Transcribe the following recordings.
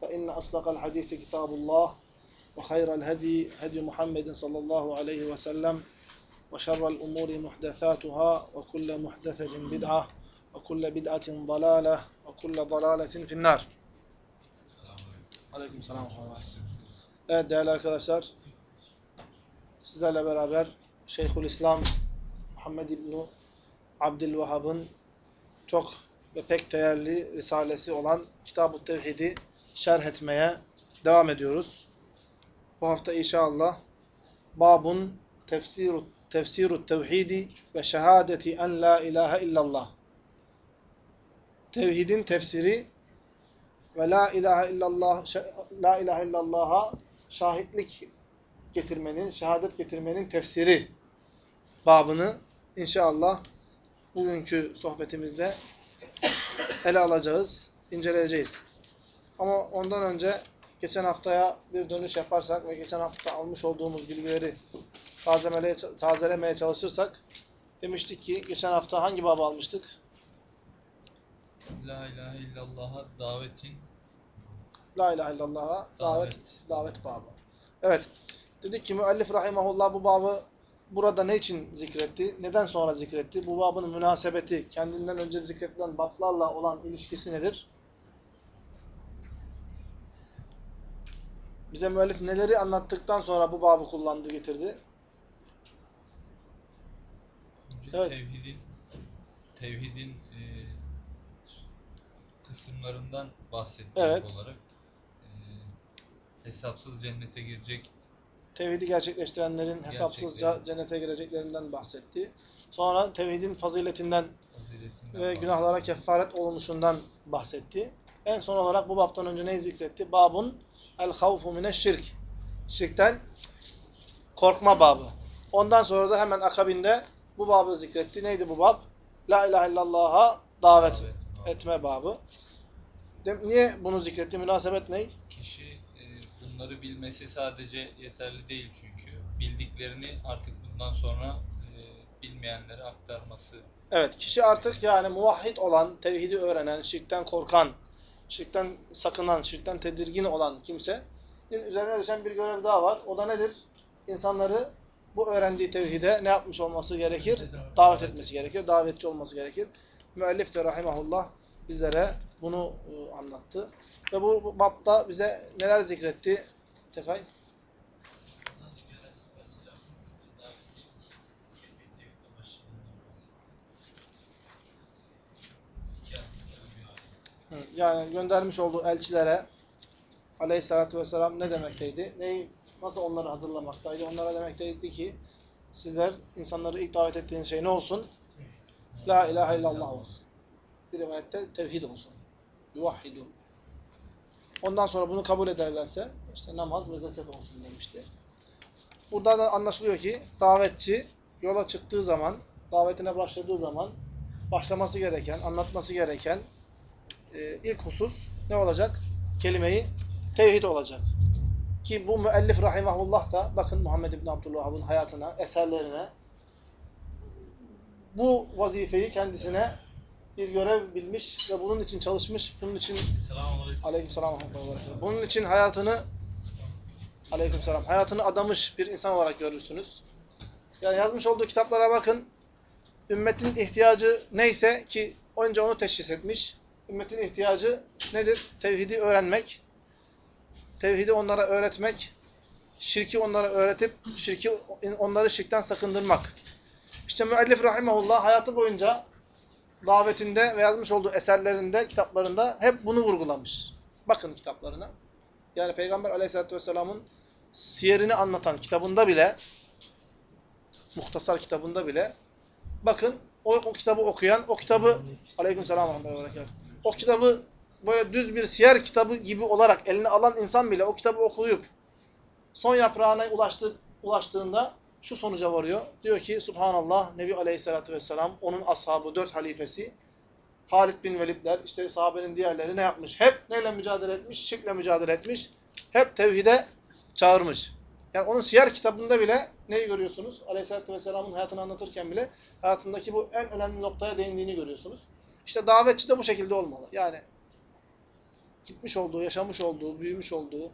فإن أصدق الحديث كتاب الله وخير الهدي هدي محمد صلى الله عليه وسلم وشر الأمور محدثاتها وكل محدثة بدعة وكل بدعة ضلالة وكل ضلالة في النار Aleyküm selam. Evet değerli arkadaşlar, sizlerle beraber Şeyhülislam Muhammed İbni Abdülvahhab'ın çok ve pek değerli risalesi olan Kitab-ı Tevhid'i şerh etmeye devam ediyoruz. Bu hafta inşallah Babun Tefsiru Tefsiru Tevhidi ve Şehadeti en la ilahe illallah. Tevhidin tefsiri ve la ilahe illallah la ilahe illallah'a şahitlik getirmenin, şehadet getirmenin tefsiri babını inşallah bugünkü sohbetimizde ele alacağız, inceleyeceğiz. Ama ondan önce geçen haftaya bir dönüş yaparsak ve geçen hafta almış olduğumuz bilgileri tazelemeye çalışırsak demiştik ki geçen hafta hangi babı almıştık? La ilahe illallah'a davetin La ilahe illallah'a davet, Davet. davet babı. Evet. Dedik ki müellif rahimahullah bu babı burada ne için zikretti? Neden sonra zikretti? Bu babın münasebeti, kendinden önce zikretilen bablarla olan ilişkisi nedir? Bize müellif neleri anlattıktan sonra bu babı kullandı, getirdi? Evet. tevhidin tevhidin e, kısımlarından bahsetmek Evet. olarak e, hesapsız cennete girecek Tevhidi gerçekleştirenlerin Gerçekleri. cennete gireceklerinden bahsetti. Sonra tevhidin faziletinden faziletinden ve bahsetti. günahlara kefaret olunuşundan bahsetti. En son olarak bu babtan önce neyi zikretti? Babun el havfu mine şirk. Şirkten korkma babı. Ondan sonra da hemen akabinde bu babı zikretti. Neydi bu bab? La ilahe illallah'a davet, etme babı. Niye bunu zikretti? Münasebet ne? Kişi e, bunları bilmesi sadece yeterli değil çünkü. Bildiklerini artık bundan sonra e, bilmeyenlere aktarması Evet, kişi artık yani muvahhid olan, tevhidi öğrenen, şirkten korkan, şirkten sakınan, şirkten tedirgin olan kimse üzerine düşen bir görev daha var. O da nedir? İnsanları bu öğrendiği tevhide ne yapmış olması gerekir? Davet etmesi gerekir, davetçi olması gerekir. Müellif de rahimahullah bizlere bunu e, anlattı. Ve bu, bu bapta bize neler zikretti? Tekay. Yani göndermiş olduğu elçilere aleyhissalatü vesselam ne demekteydi? Neyi, nasıl onları hazırlamaktaydı? Onlara demekteydi ki sizler insanları ilk davet ettiğiniz şey ne olsun? La ilahe illallah olsun. Bir rivayette tevhid olsun. Yuvahhidun. Ondan sonra bunu kabul ederlerse işte namaz ve zekat olsun demişti. Burada da anlaşılıyor ki davetçi yola çıktığı zaman, davetine başladığı zaman başlaması gereken, anlatması gereken e, ilk husus ne olacak? Kelimeyi tevhid olacak. Ki bu müellif rahimahullah da bakın Muhammed İbn Abdülvahhab'ın hayatına, eserlerine bu vazifeyi kendisine bir görev bilmiş ve bunun için çalışmış. Bunun için Aleykümselam. Bunun için hayatını Aleykümselam. Hayatını adamış bir insan olarak görürsünüz. Yani yazmış olduğu kitaplara bakın. Ümmetin ihtiyacı neyse ki önce onu teşhis etmiş. Ümmetin ihtiyacı nedir? Tevhidi öğrenmek. tevhidi onlara öğretmek, şirki onlara öğretip şirki onları şirkten sakındırmak. İşte müellif rahimahullah hayatı boyunca davetinde ve yazmış olduğu eserlerinde, kitaplarında hep bunu vurgulamış. Bakın kitaplarına. Yani Peygamber aleyhissalatü vesselamın siyerini anlatan kitabında bile, muhtasar kitabında bile, bakın o, o kitabı okuyan, o kitabı, aleykümselam o kitabı böyle düz bir siyer kitabı gibi olarak eline alan insan bile o kitabı okuyup son yaprağına ulaştı, ulaştığında şu sonuca varıyor. Diyor ki Subhanallah Nebi Aleyhisselatü Vesselam onun ashabı, dört halifesi Halid bin Velidler, işte sahabenin diğerleri ne yapmış? Hep neyle mücadele etmiş? Şirkle mücadele etmiş. Hep tevhide çağırmış. Yani onun siyer kitabında bile neyi görüyorsunuz? Aleyhisselatü Vesselam'ın hayatını anlatırken bile hayatındaki bu en önemli noktaya değindiğini görüyorsunuz. İşte davetçi de bu şekilde olmalı. Yani gitmiş olduğu, yaşamış olduğu, büyümüş olduğu,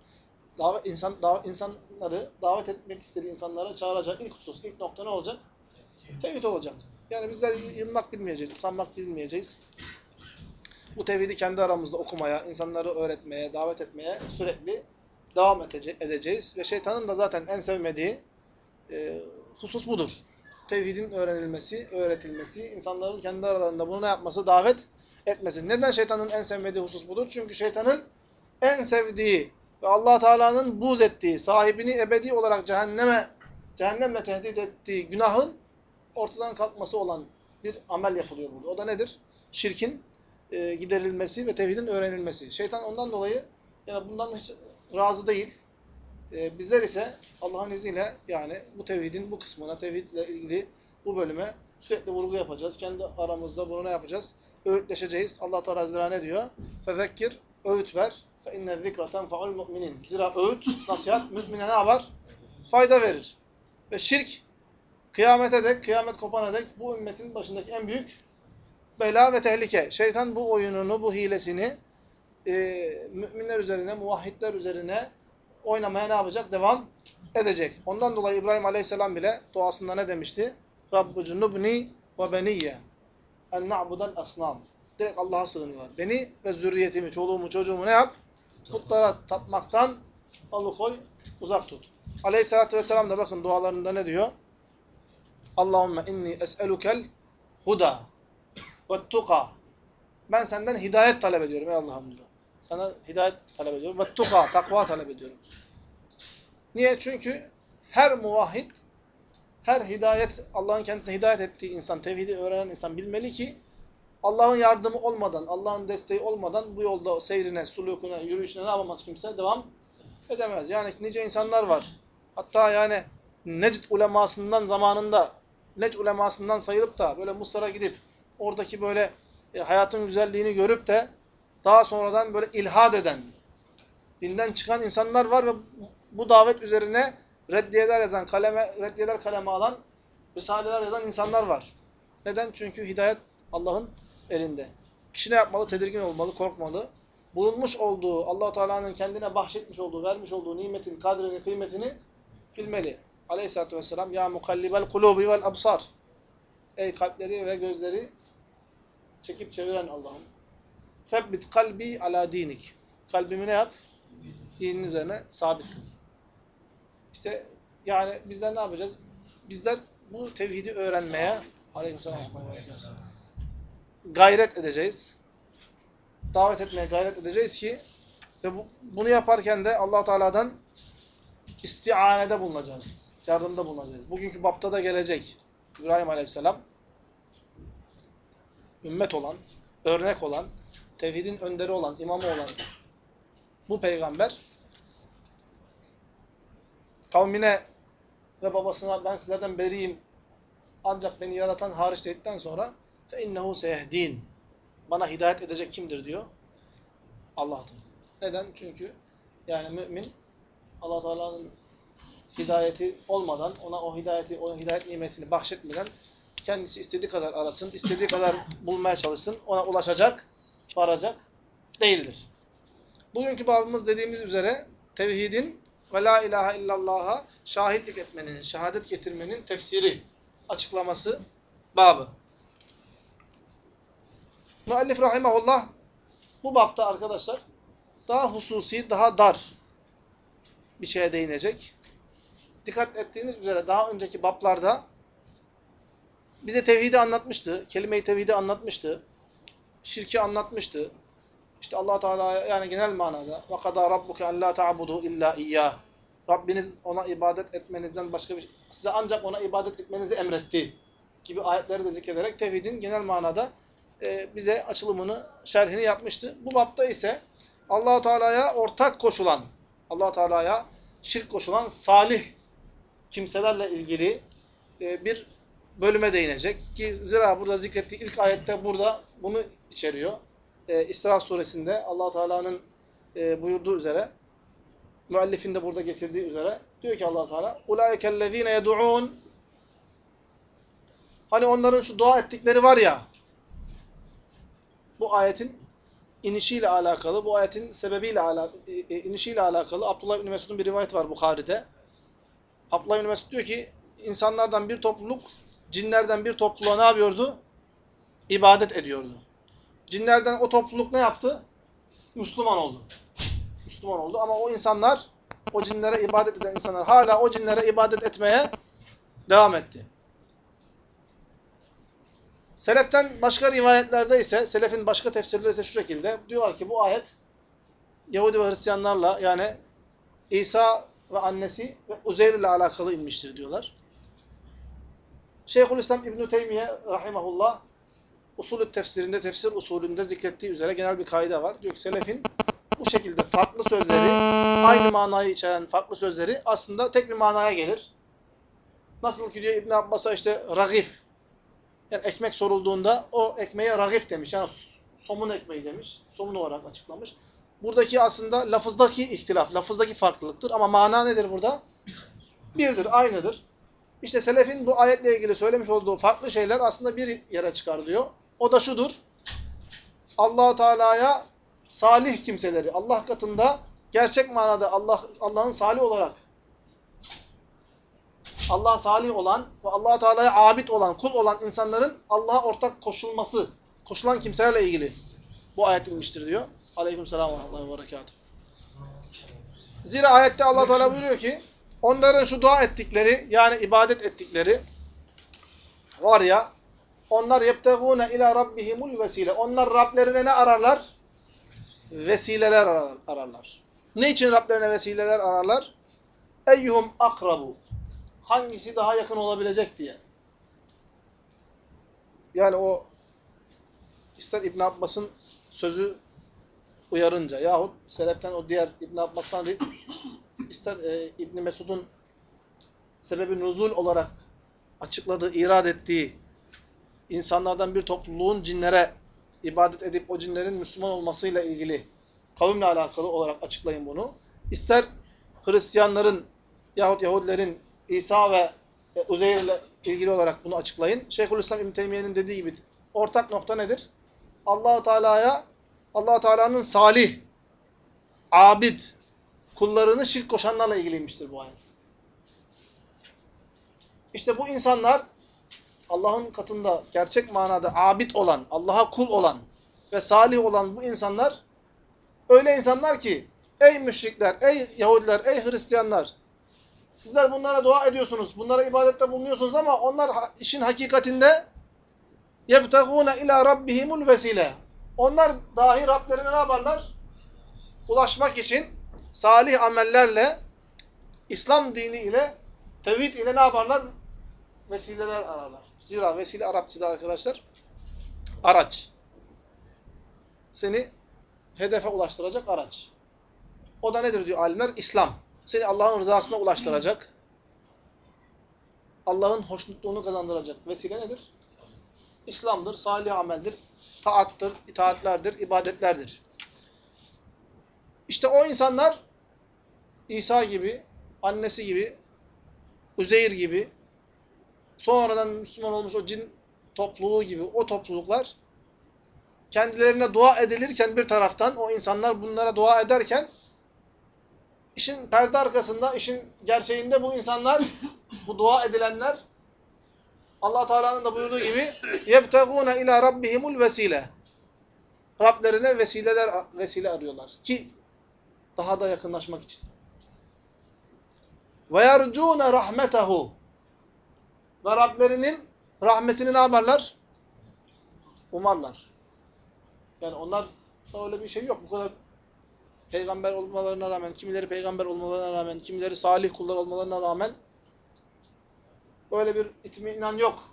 davet, insan, davet, insanları davet etmek istediği insanlara çağıracak ilk husus, ilk nokta ne olacak? Tevhid olacak. Yani bizler yılmak bilmeyeceğiz, usanmak bilmeyeceğiz. Bu tevhidi kendi aramızda okumaya, insanları öğretmeye, davet etmeye sürekli devam edeceğiz. Ve şeytanın da zaten en sevmediği e, husus budur. Tevhidin öğrenilmesi, öğretilmesi, insanların kendi aralarında bunu ne yapması? Davet etmesi. Neden şeytanın en sevmediği husus budur? Çünkü şeytanın en sevdiği ve allah Teala'nın buz ettiği, sahibini ebedi olarak cehenneme, cehennemle tehdit ettiği günahın ortadan kalkması olan bir amel yapılıyor burada. O da nedir? Şirkin e, giderilmesi ve tevhidin öğrenilmesi. Şeytan ondan dolayı yani bundan hiç razı değil. E, bizler ise Allah'ın izniyle yani bu tevhidin bu kısmına, tevhidle ilgili bu bölüme sürekli vurgu yapacağız. Kendi aramızda bunu ne yapacağız? Öğütleşeceğiz. Allah Teala Hazretleri ne diyor? Fezekkir, öğüt ver. Fe inne zikra tenfa'ul mu'minin. Zira öğüt, nasihat mümine ne yapar? Fayda verir. Ve şirk kıyamete dek, kıyamet kopana dek bu ümmetin başındaki en büyük bela ve tehlike. Şeytan bu oyununu, bu hilesini e, müminler üzerine, muvahhidler üzerine oynamaya ne yapacak? Devam edecek. Ondan dolayı İbrahim Aleyhisselam bile duasında ne demişti? Rabbu cunubni ve beniyye en na'budel asnam. Direkt Allah'a sığınıyor. Beni ve zürriyetimi, çoluğumu, çocuğumu ne yap? Putlara tatmaktan alıkoy, uzak tut. Aleyhisselatü Vesselam da bakın dualarında ne diyor? Allahümme inni es'elukel huda ve tuka. Ben senden hidayet talep ediyorum ey Allah'ım diyor. Sana hidayet talep ediyorum. Ve tuka, takva talep ediyorum. Niye? Çünkü her muvahhid, her hidayet, Allah'ın kendisine hidayet ettiği insan, tevhidi öğrenen insan bilmeli ki Allah'ın yardımı olmadan, Allah'ın desteği olmadan bu yolda seyrine, sulukuna, yürüyüşüne ne yapamaz kimse? Devam edemez. Yani nice insanlar var. Hatta yani Necd ulemasından zamanında, Necd ulemasından sayılıp da böyle Mısır'a gidip oradaki böyle e, hayatın güzelliğini görüp de daha sonradan böyle ilhad eden, dinden çıkan insanlar var ve bu davet üzerine reddiyeler yazan, kaleme, reddiyeler kaleme alan, risaleler yazan insanlar var. Neden? Çünkü hidayet Allah'ın elinde. Kişi ne yapmalı? Tedirgin olmalı, korkmalı. Bulunmuş olduğu, allah Teala'nın kendine bahşetmiş olduğu, vermiş olduğu nimetin kadrini, kıymetini bilmeli. Aleyhisselatü vesselam, Ya mukallibel kulubi vel absar. Ey kalpleri ve gözleri çekip çeviren Allah'ım. Febbit kalbi ala dinik. Kalbimi ne yap? Dinin üzerine sabit kıl. İşte yani bizler ne yapacağız? Bizler bu tevhidi öğrenmeye gayret edeceğiz. Davet etmeye gayret edeceğiz ki ve bu, bunu yaparken de allah Teala'dan istianede bulunacağız. Yardımda bulunacağız. Bugünkü bapta da gelecek. İbrahim Aleyhisselam ümmet olan, örnek olan, tevhidin önderi olan, imamı olan bu peygamber kavmine ve babasına ben sizlerden beriyim ancak beni yaratan hariç dedikten sonra فَاِنَّهُ سَيَهْد۪ينَ Bana hidayet edecek kimdir diyor? Allah'tır. Neden? Çünkü yani mümin allah Teala'nın hidayeti olmadan, ona o hidayeti, o hidayet nimetini bahşetmeden kendisi istediği kadar arasın, istediği kadar bulmaya çalışsın, ona ulaşacak, varacak değildir. Bugünkü babımız dediğimiz üzere tevhidin ve la ilahe illallah'a şahitlik etmenin, şehadet getirmenin tefsiri, açıklaması babı. Müellif rahimahullah bu bapta arkadaşlar daha hususi, daha dar bir şeye değinecek. Dikkat ettiğiniz üzere daha önceki bablarda bize tevhidi anlatmıştı. Kelime-i tevhidi anlatmıştı şirki anlatmıştı. İşte Allah Teala yani genel manada ve kadâ rabbuke en lâ ta'budu illâ iyyâh. Rabbiniz ona ibadet etmenizden başka bir şey, size ancak ona ibadet etmenizi emretti gibi ayetleri de zikrederek tevhidin genel manada e, bize açılımını, şerhini yapmıştı. Bu bapta ise Allah Teala'ya ortak koşulan, Allah Teala'ya şirk koşulan salih kimselerle ilgili e, bir bölüme değinecek. Ki zira burada zikrettiği ilk ayette burada bunu içeriyor. E, İsra suresinde allah Teala'nın e, buyurduğu üzere müellifin de burada getirdiği üzere diyor ki allah Teala اُولَٰئِكَ الَّذ۪ينَ يَدُعُونَ Hani onların şu dua ettikleri var ya bu ayetin inişiyle alakalı, bu ayetin sebebiyle alakalı, e, e, inişiyle alakalı Abdullah İbni Mesud'un bir rivayet var Bukhari'de. Abdullah İbni Mesud diyor ki insanlardan bir topluluk cinlerden bir topluluğa ne yapıyordu? İbadet ediyordu. Cinlerden o topluluk ne yaptı? Müslüman oldu. Müslüman oldu ama o insanlar, o cinlere ibadet eden insanlar hala o cinlere ibadet etmeye devam etti. Seleften başka rivayetlerde ise, Selefin başka tefsirleri ise şu şekilde. Diyorlar ki bu ayet Yahudi ve Hristiyanlarla yani İsa ve annesi ve Uzeyr ile alakalı inmiştir diyorlar. Şeyhülislam İbn-i Teymiye rahimahullah usulü tefsirinde, tefsir usulünde zikrettiği üzere genel bir kaide var. Diyor ki Selefin bu şekilde farklı sözleri, aynı manayı içeren farklı sözleri aslında tek bir manaya gelir. Nasıl ki diyor İbn Abbas'a işte ragif, yani ekmek sorulduğunda o ekmeğe ragif demiş. Yani somun ekmeği demiş. Somun olarak açıklamış. Buradaki aslında lafızdaki ihtilaf, lafızdaki farklılıktır. Ama mana nedir burada? Birdir, aynıdır. İşte selefin bu ayetle ilgili söylemiş olduğu farklı şeyler aslında bir yere çıkar diyor. O da şudur. allah Teala'ya salih kimseleri, Allah katında gerçek manada Allah Allah'ın salih olarak Allah salih olan ve allah Teala'ya abid olan, kul olan insanların Allah'a ortak koşulması, koşulan kimselerle ilgili bu ayet inmiştir diyor. Aleyküm selam ve rahmetullahi ve berekatuhu. Zira ayette allah Teala buyuruyor ki onların şu dua ettikleri yani ibadet ettikleri var ya onlar yebtegûne ila rabbihimul vesile. Onlar Rablerine ne ararlar? Vesileler ararlar. Ne için Rablerine vesileler ararlar? Eyyuhum akrabu hangisi daha yakın olabilecek diye. Yani o ister İbn Abbas'ın sözü uyarınca yahut Seleften o diğer İbn Abbas'tan ister e, İbn Mesud'un sebebi nuzul olarak açıkladığı, irad ettiği insanlardan bir topluluğun cinlere ibadet edip o cinlerin Müslüman olmasıyla ilgili kavimle alakalı olarak açıklayın bunu. İster Hristiyanların yahut Yahudilerin İsa ve Uzeyr ile ilgili olarak bunu açıklayın. Şeyhülislam İbn Teymiye'nin dediği gibi ortak nokta nedir? Allahu Teala'ya Allah Teala'nın salih, abid kullarını şirk koşanlarla ilgiliymiştir bu ayet. İşte bu insanlar Allah'ın katında gerçek manada abid olan, Allah'a kul olan ve salih olan bu insanlar öyle insanlar ki ey müşrikler, ey Yahudiler, ey Hristiyanlar Sizler bunlara dua ediyorsunuz. Bunlara ibadette bulunuyorsunuz ama onlar işin hakikatinde yebtegûne ila rabbihimul vesile. Onlar dahi Rablerine ne yaparlar? Ulaşmak için salih amellerle İslam dini ile tevhid ile ne yaparlar? Vesileler ararlar. Zira vesile Arapçada arkadaşlar araç. Seni hedefe ulaştıracak araç. O da nedir diyor alimler? İslam seni Allah'ın rızasına ulaştıracak. Allah'ın hoşnutluğunu kazandıracak vesile nedir? İslam'dır, salih ameldir, taattır, itaatlerdir, ibadetlerdir. İşte o insanlar İsa gibi, annesi gibi, Uzeyr gibi, sonradan Müslüman olmuş o cin topluluğu gibi o topluluklar kendilerine dua edilirken bir taraftan o insanlar bunlara dua ederken İşin perde arkasında, işin gerçeğinde bu insanlar, bu dua edilenler Allah Teala'nın da buyurduğu gibi yebtegûne ila rabbihimul vesile. Rablerine vesileler vesile arıyorlar ki daha da yakınlaşmak için. Ve yercûne rahmetehu. Ve Rablerinin rahmetini ne yaparlar? Umarlar. Yani onlar öyle bir şey yok. Bu kadar peygamber olmalarına rağmen, kimileri peygamber olmalarına rağmen, kimileri salih kullar olmalarına rağmen öyle bir itminan yok.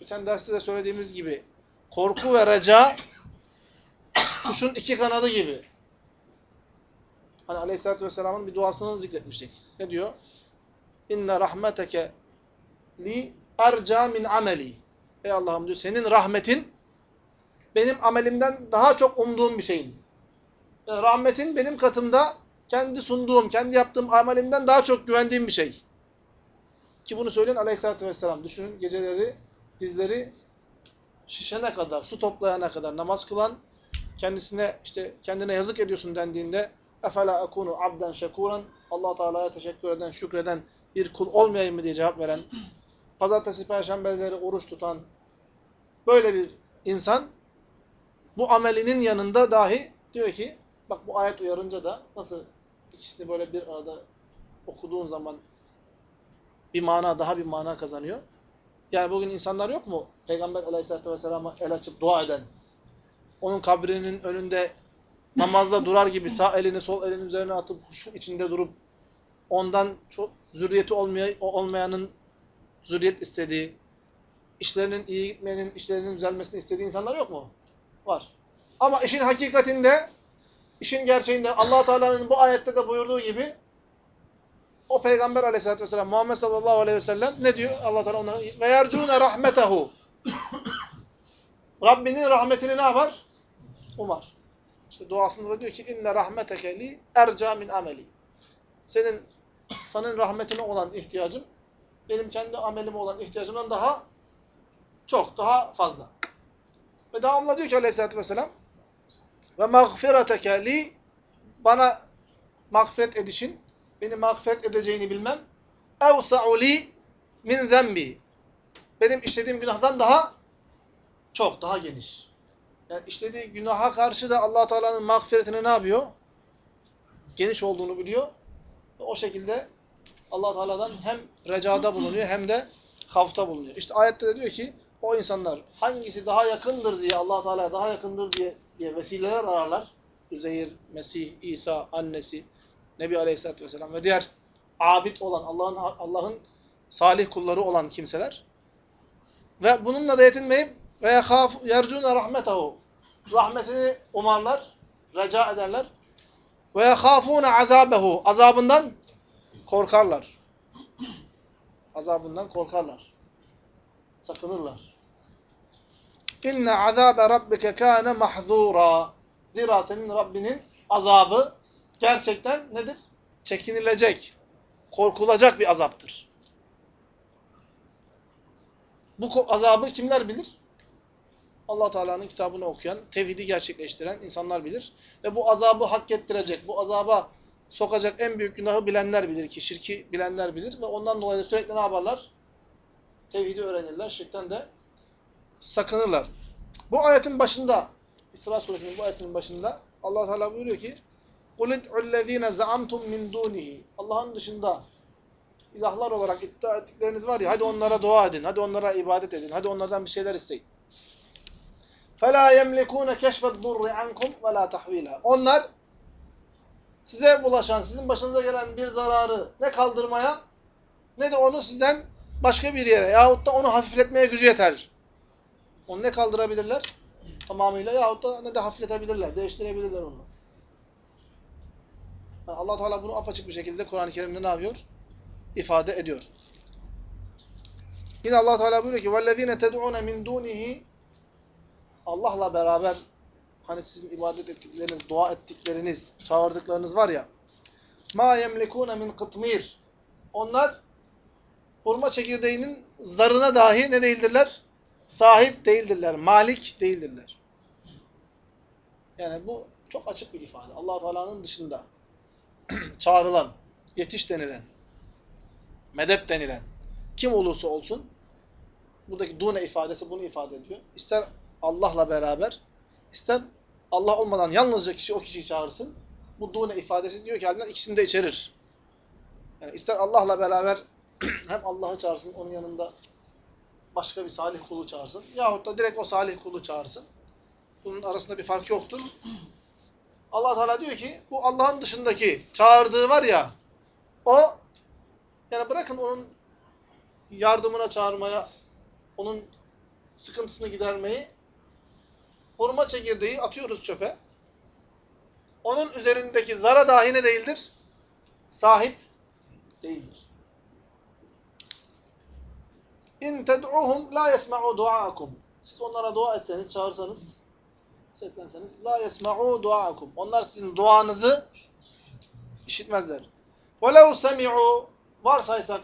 Geçen derste de söylediğimiz gibi korku ve reca kuşun iki kanadı gibi. Hani Aleyhisselatü Vesselam'ın bir duasını zikretmiştik. Ne diyor? İnne rahmeteke li erca min ameli. Ey Allah'ım diyor senin rahmetin benim amelimden daha çok umduğum bir şeyin. Yani rahmetin benim katımda kendi sunduğum, kendi yaptığım amelimden daha çok güvendiğim bir şey. Ki bunu söyleyen Aleyhisselatü Vesselam. Düşünün geceleri, dizleri şişene kadar, su toplayana kadar namaz kılan, kendisine işte kendine yazık ediyorsun dendiğinde efela akunu abden şekuran Allah Teala'ya teşekkür eden, şükreden bir kul olmayayım mı diye cevap veren, pazartesi, perşembeleri oruç tutan böyle bir insan bu amelinin yanında dahi diyor ki bak bu ayet uyarınca da nasıl ikisini böyle bir arada okuduğun zaman bir mana daha bir mana kazanıyor. Yani bugün insanlar yok mu? Peygamber aleyhissalatü vesselam'a el açıp dua eden, onun kabrinin önünde namazda durar gibi sağ elini sol elinin üzerine atıp şu içinde durup ondan çok zürriyeti olmaya, olmayanın zürriyet istediği, işlerinin iyi gitmeyenin, işlerinin düzelmesini istediği insanlar yok mu? Var. Ama işin hakikatinde, işin gerçeğinde allah Teala'nın bu ayette de buyurduğu gibi o Peygamber aleyhissalatü vesselam, Muhammed sallallahu aleyhi ve sellem ne diyor allah Teala ona? Ve yercûne rahmetehu. Rabbinin rahmetini ne yapar? Umar. İşte duasında da diyor ki inne rahmeteke li erca min ameli. Senin senin rahmetine olan ihtiyacım benim kendi amelime olan ihtiyacımdan daha çok, daha fazla. Ve devamla diyor ki aleyhissalatü vesselam ve mağfireteke li bana mağfiret edişin, beni mağfiret edeceğini bilmem evsa'u li min zembi benim işlediğim günahdan daha çok, daha geniş. Yani işlediği günaha karşı da allah Teala'nın mağfiretini ne yapıyor? Geniş olduğunu biliyor. O şekilde allah Teala'dan hem recada bulunuyor hem de hafta bulunuyor. İşte ayette de diyor ki o insanlar hangisi daha yakındır diye allah Teala'ya daha yakındır diye, diye vesileler ararlar. Üzeyir, Mesih, İsa, annesi, Nebi Aleyhisselatü Vesselam ve diğer abid olan, Allah'ın Allah'ın salih kulları olan kimseler. Ve bununla da yetinmeyip ve yercûne rahmetehu rahmetini umarlar, reca ederler. Ve yehâfûne azâbehu azabından korkarlar. Azabından korkarlar. Sakınırlar. İnne azâbe rabbike kâne mahzûrâ. Zira senin Rabbinin azabı gerçekten nedir? Çekinilecek, korkulacak bir azaptır. Bu azabı kimler bilir? allah Teala'nın kitabını okuyan, tevhidi gerçekleştiren insanlar bilir. Ve bu azabı hak ettirecek, bu azaba sokacak en büyük günahı bilenler bilir ki, şirki bilenler bilir. Ve ondan dolayı sürekli ne yaparlar? Tevhidi öğrenirler, şirkten de sakınırlar. Bu ayetin başında, İsra suresinin bu ayetinin başında allah Teala buyuruyor ki قُلِ ادْعُ الَّذ۪ينَ زَعَمْتُمْ مِنْ دُونِهِ Allah'ın dışında ilahlar olarak iddia ettikleriniz var ya, hadi onlara dua edin, hadi onlara ibadet edin, hadi onlardan bir şeyler isteyin. فَلَا يَمْلِكُونَ كَشْفَ الضُّرِّ عَنْكُمْ وَلَا تَحْوِيلًا Onlar size bulaşan, sizin başınıza gelen bir zararı ne kaldırmaya ne de onu sizden başka bir yere yahut da onu hafifletmeye gücü yeter. Onu ne kaldırabilirler? Tamamıyla yahut da ne de hafifletebilirler, değiştirebilirler onu. Yani allah Teala bunu apaçık bir şekilde Kur'an-ı Kerim'de ne yapıyor? İfade ediyor. Yine allah Teala buyuruyor ki وَالَّذ۪ينَ تَدْعُونَ مِنْ دُونِهِ Allah'la beraber hani sizin ibadet ettikleriniz, dua ettikleriniz, çağırdıklarınız var ya ma yemlikune min kıtmir onlar hurma çekirdeğinin zarına dahi ne değildirler? Sahip değildirler, malik değildirler. Yani bu çok açık bir ifade. allah Teala'nın dışında çağrılan, yetiş denilen, medet denilen kim olursa olsun buradaki dune ifadesi bunu ifade ediyor. İster Allah'la beraber ister Allah olmadan yalnızca kişi o kişiyi çağırsın. Bu dune ifadesi diyor ki halinden ikisini de içerir. Yani ister Allah'la beraber hem Allah'ı çağırsın, onun yanında başka bir salih kulu çağırsın. Yahut da direkt o salih kulu çağırsın. Bunun arasında bir fark yoktur. Allah Teala diyor ki bu Allah'ın dışındaki çağırdığı var ya o yani bırakın onun yardımına çağırmaya onun sıkıntısını gidermeyi hurma çekirdeği atıyoruz çöpe. Onun üzerindeki zara dahi ne değildir? Sahip değildir. İn ted'uhum la yesma'u duaakum. Siz onlara dua etseniz, çağırsanız, seslenseniz la yesma'u duaakum. Onlar sizin duanızı işitmezler. وَلَوْ سَمِعُوا Varsaysak,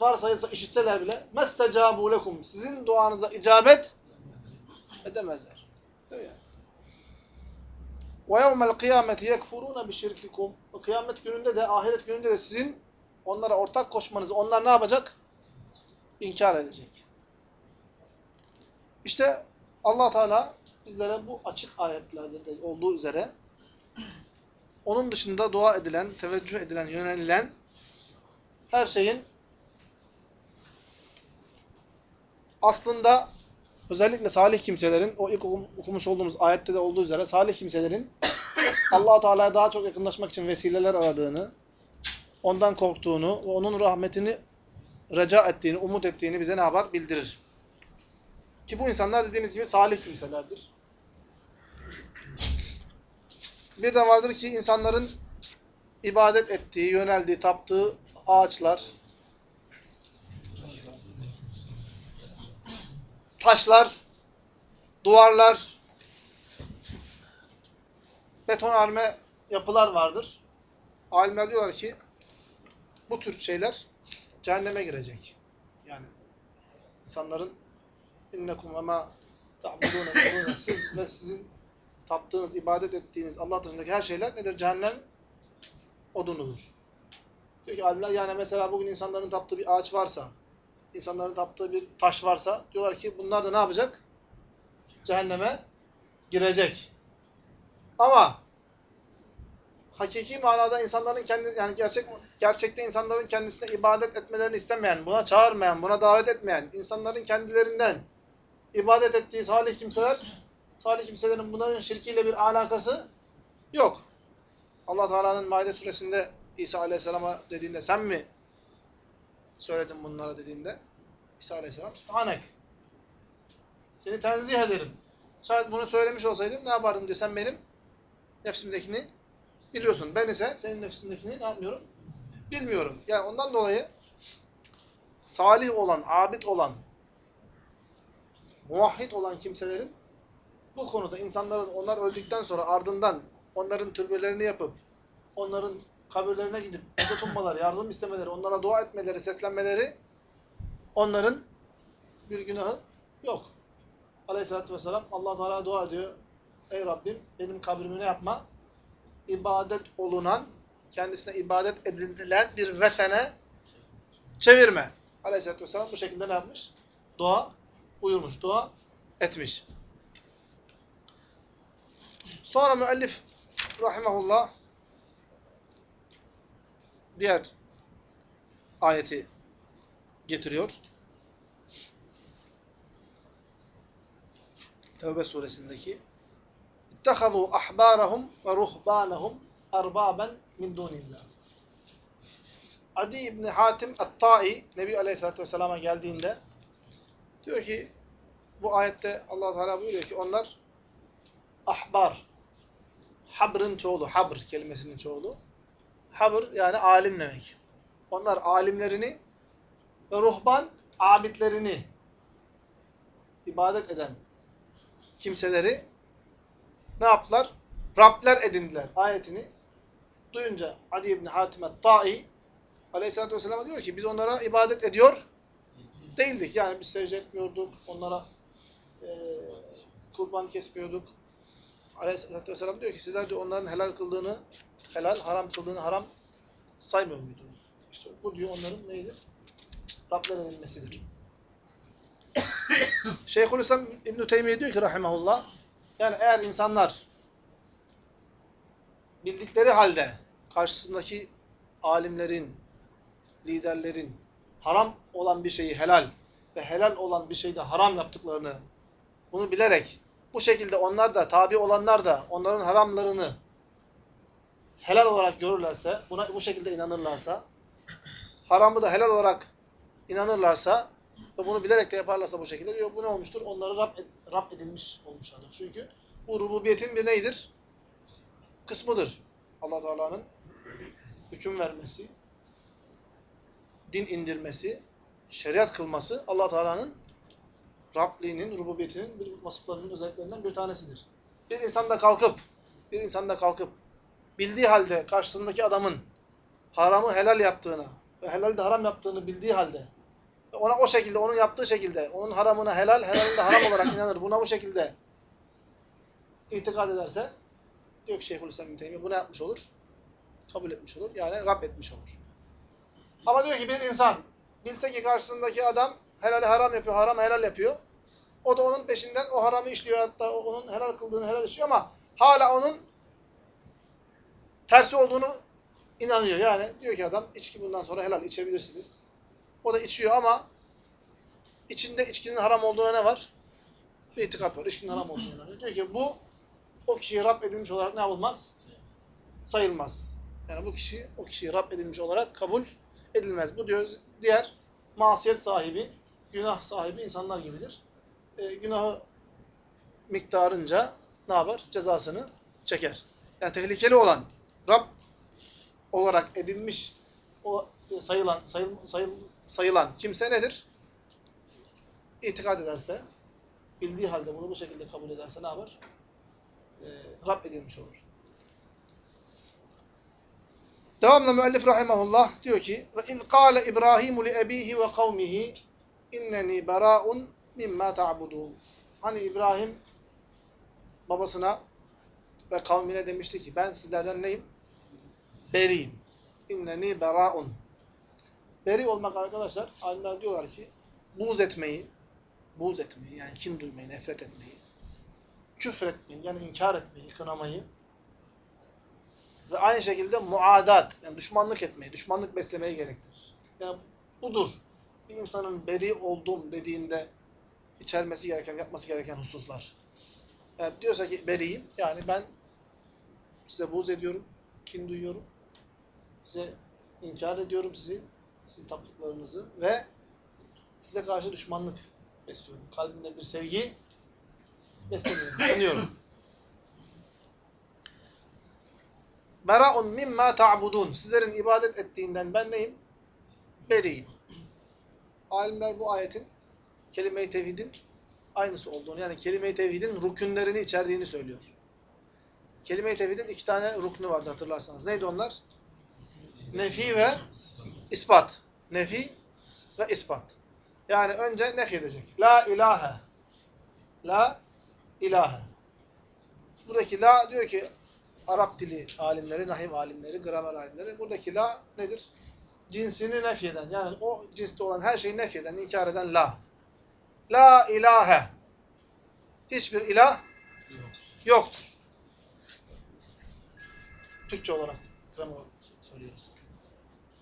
varsayılsa işitseler bile مَسْتَجَابُوا lekum. Sizin duanıza icabet edemezler. Değil mi? وَيَوْمَ الْقِيَامَةِ يَكْفُرُونَ بِشِرْكِكُمْ O kıyamet gününde de, ahiret gününde de sizin onlara ortak koşmanızı onlar ne yapacak? İnkar edecek. İşte allah Teala bizlere bu açık ayetlerde de olduğu üzere onun dışında dua edilen, teveccüh edilen, yönelilen her şeyin aslında özellikle salih kimselerin, o ilk okumuş olduğumuz ayette de olduğu üzere salih kimselerin allah Teala'ya daha çok yakınlaşmak için vesileler aradığını, ondan korktuğunu ve onun rahmetini reca ettiğini, umut ettiğini bize ne yapar? Bildirir. Ki bu insanlar dediğimiz gibi salih kimselerdir. Bir de vardır ki insanların ibadet ettiği, yöneldiği, taptığı ağaçlar, taşlar, duvarlar, betonarme yapılar vardır. Alimler diyorlar ki bu tür şeyler cehenneme girecek. Yani insanların innekum ve ma siz ve sizin taptığınız, ibadet ettiğiniz Allah dışındaki her şeyler nedir? Cehennem odunudur. Diyor ki alimler yani mesela bugün insanların taptığı bir ağaç varsa, insanların taptığı bir taş varsa diyorlar ki bunlar da ne yapacak? Cehenneme girecek. Ama hakiki manada insanların kendi yani gerçek gerçekte insanların kendisine ibadet etmelerini istemeyen, buna çağırmayan, buna davet etmeyen, insanların kendilerinden ibadet ettiği salih kimseler, salih kimselerin bunların şirkiyle bir alakası yok. Allah Teala'nın Maide suresinde İsa Aleyhisselam'a dediğinde sen mi söyledin bunlara dediğinde İsa Aleyhisselam Subhanek seni tenzih ederim. Şayet bunu söylemiş olsaydım ne yapardım diyor. Sen benim nefsimdekini biliyorsun. Ben ise senin nefsindekini ne yapmıyorum? Bilmiyorum. Yani ondan dolayı salih olan, abid olan, muvahhid olan kimselerin bu konuda insanların onlar öldükten sonra ardından onların türbelerini yapıp onların kabirlerine gidip tutunmalar, yardım istemeleri, onlara dua etmeleri, seslenmeleri onların bir günahı yok. Aleyhisselatü Vesselam allah Teala dua ediyor. Ey Rabbim benim kabrimi ne yapma? İbadet olunan, kendisine ibadet edilen bir vesene çevirme. Aleyhisselatü Vesselam bu şekilde ne yapmış? Dua buyurmuş, dua etmiş. Sonra müellif rahimahullah diğer ayeti getiriyor. Tevbe suresindeki اِتَّخَذُوا أَحْبَارَهُمْ وَرُهْبَانَهُمْ اَرْبَابًا مِنْ دُونِ اللّٰهِ Adi İbni Hatim At-Tai Nebi Aleyhisselatü Vesselam'a geldiğinde diyor ki bu ayette allah Teala buyuruyor ki onlar ahbar habrın çoğulu, habr kelimesinin çoğulu. Habr yani alim demek. Onlar alimlerini ve ruhban abidlerini ibadet eden kimseleri ne yaptılar? Rabler edindiler ayetini. Duyunca Ali İbni Hatim Tai Aleyhisselatü Vesselam'a diyor ki biz onlara ibadet ediyor değildik. Yani biz secde etmiyorduk. Onlara e, kurban kesmiyorduk. Aleyhisselatü Vesselam diyor ki sizler de onların helal kıldığını helal, haram kıldığını haram saymıyor muydunuz? İşte bu diyor onların neydir? Rabler edilmesidir. Şeyhülislam İbn-i Teymiye diyor ki rahimahullah yani eğer insanlar bildikleri halde karşısındaki alimlerin, liderlerin haram olan bir şeyi helal ve helal olan bir şeyde haram yaptıklarını bunu bilerek bu şekilde onlar da tabi olanlar da onların haramlarını helal olarak görürlerse, buna bu şekilde inanırlarsa, haramı da helal olarak inanırlarsa ve bunu bilerek de yaparlarsa bu şekilde diyor bu ne olmuştur? Onları Rab, Rab edilmiş olmuşlardır. Çünkü bu rububiyetin bir neydir? Kısmıdır. allah Teala'nın hüküm vermesi, din indirmesi, şeriat kılması allah Teala'nın Rabliğinin, rububiyetinin bir vasıflarının özelliklerinden bir tanesidir. Bir insan da kalkıp, bir insan da kalkıp bildiği halde karşısındaki adamın haramı helal yaptığını ve helal de haram yaptığını bildiği halde ona o şekilde, onun yaptığı şekilde, onun haramına helal, helalinde haram olarak inanır. Buna bu şekilde itikad ederse diyor ki Şeyhülislam bin bu ne yapmış olur? Kabul etmiş olur. Yani Rab etmiş olur. Ama diyor ki bir insan bilse ki karşısındaki adam helal haram yapıyor, haram helal yapıyor. O da onun peşinden o haramı işliyor hatta onun helal kıldığını helal işliyor ama hala onun tersi olduğunu inanıyor. Yani diyor ki adam içki bundan sonra helal içebilirsiniz. O da içiyor ama içinde içkinin haram olduğuna ne var? Bir itikat var. İçkinin haram olduğuna inanıyor. Diyor ki bu o kişiyi Rab edilmiş olarak ne yapılmaz? Sayılmaz. Yani bu kişi o kişiyi Rab edilmiş olarak kabul edilmez. Bu diyor diğer masiyet sahibi, günah sahibi insanlar gibidir. E, günahı miktarınca ne yapar? Cezasını çeker. Yani tehlikeli olan Rab olarak edilmiş o sayılan sayıl, sayıl, sayılan kimse nedir? İtikad ederse, bildiği halde bunu bu şekilde kabul ederse ne yapar? E, Rab edilmiş olur. Devamlı müellif rahimahullah diyor ki ve iz kâle İbrahimu li ebihi ve kavmihi inneni berâun mimma ta'budûn. Hani İbrahim babasına ve kavmine demişti ki ben sizlerden neyim? Beriyim. İnneni berâun. Beri olmak arkadaşlar, alimler diyorlar ki buğz etmeyi, buğz etmeyi yani kin duymayı, nefret etmeyi, küfür etmeyi yani inkar etmeyi, kınamayı ve aynı şekilde muadat, yani düşmanlık etmeyi, düşmanlık beslemeyi gerektirir. Yani budur. Bir insanın beri olduğum dediğinde içermesi gereken, yapması gereken hususlar. Yani diyorsa ki beriyim, yani ben size buğz ediyorum, kin duyuyorum, size inkar ediyorum sizi, sizin taptıklarınızı ve size karşı düşmanlık besliyorum. Kalbimde bir sevgi beslemiyorum, tanıyorum. Bera'un mimma ta'budun. Sizlerin ibadet ettiğinden ben neyim? Beriyim. Alimler bu ayetin kelime-i tevhidin aynısı olduğunu, yani kelime-i tevhidin rükünlerini içerdiğini söylüyor. Kelime-i tevhidin iki tane ruknu vardı hatırlarsanız. Neydi onlar? Nefi ve ispat. Nefi ve ispat. Yani önce nef edecek. La ilahe. La ilahe. Buradaki la diyor ki Arap dili alimleri, nahiv alimleri, gramer alimleri. Buradaki la nedir? Cinsini nefyeden. Yani o cinste olan her şeyi nefyeden, inkar eden la. La ilahe. Hiçbir ilah yoktur. Türkçe olarak, gramer söylüyoruz.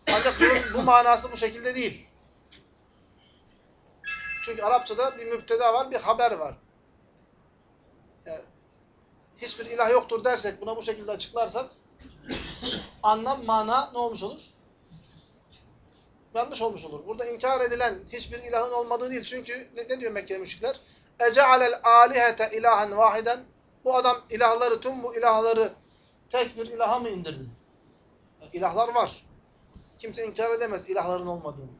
Ancak bunun bu manası bu şekilde değil. Çünkü Arapçada bir müpteda var, bir haber var. Yani hiçbir ilah yoktur dersek, buna bu şekilde açıklarsak anlam, mana ne olmuş olur? Yanlış olmuş olur. Burada inkar edilen hiçbir ilahın olmadığı değil. Çünkü ne, ne diyor Mekkeli müşrikler? Ece'alel alihete ilahen vahiden Bu adam ilahları, tüm bu ilahları tek bir ilaha mı indirdi? İlahlar var. Kimse inkar edemez ilahların olmadığını.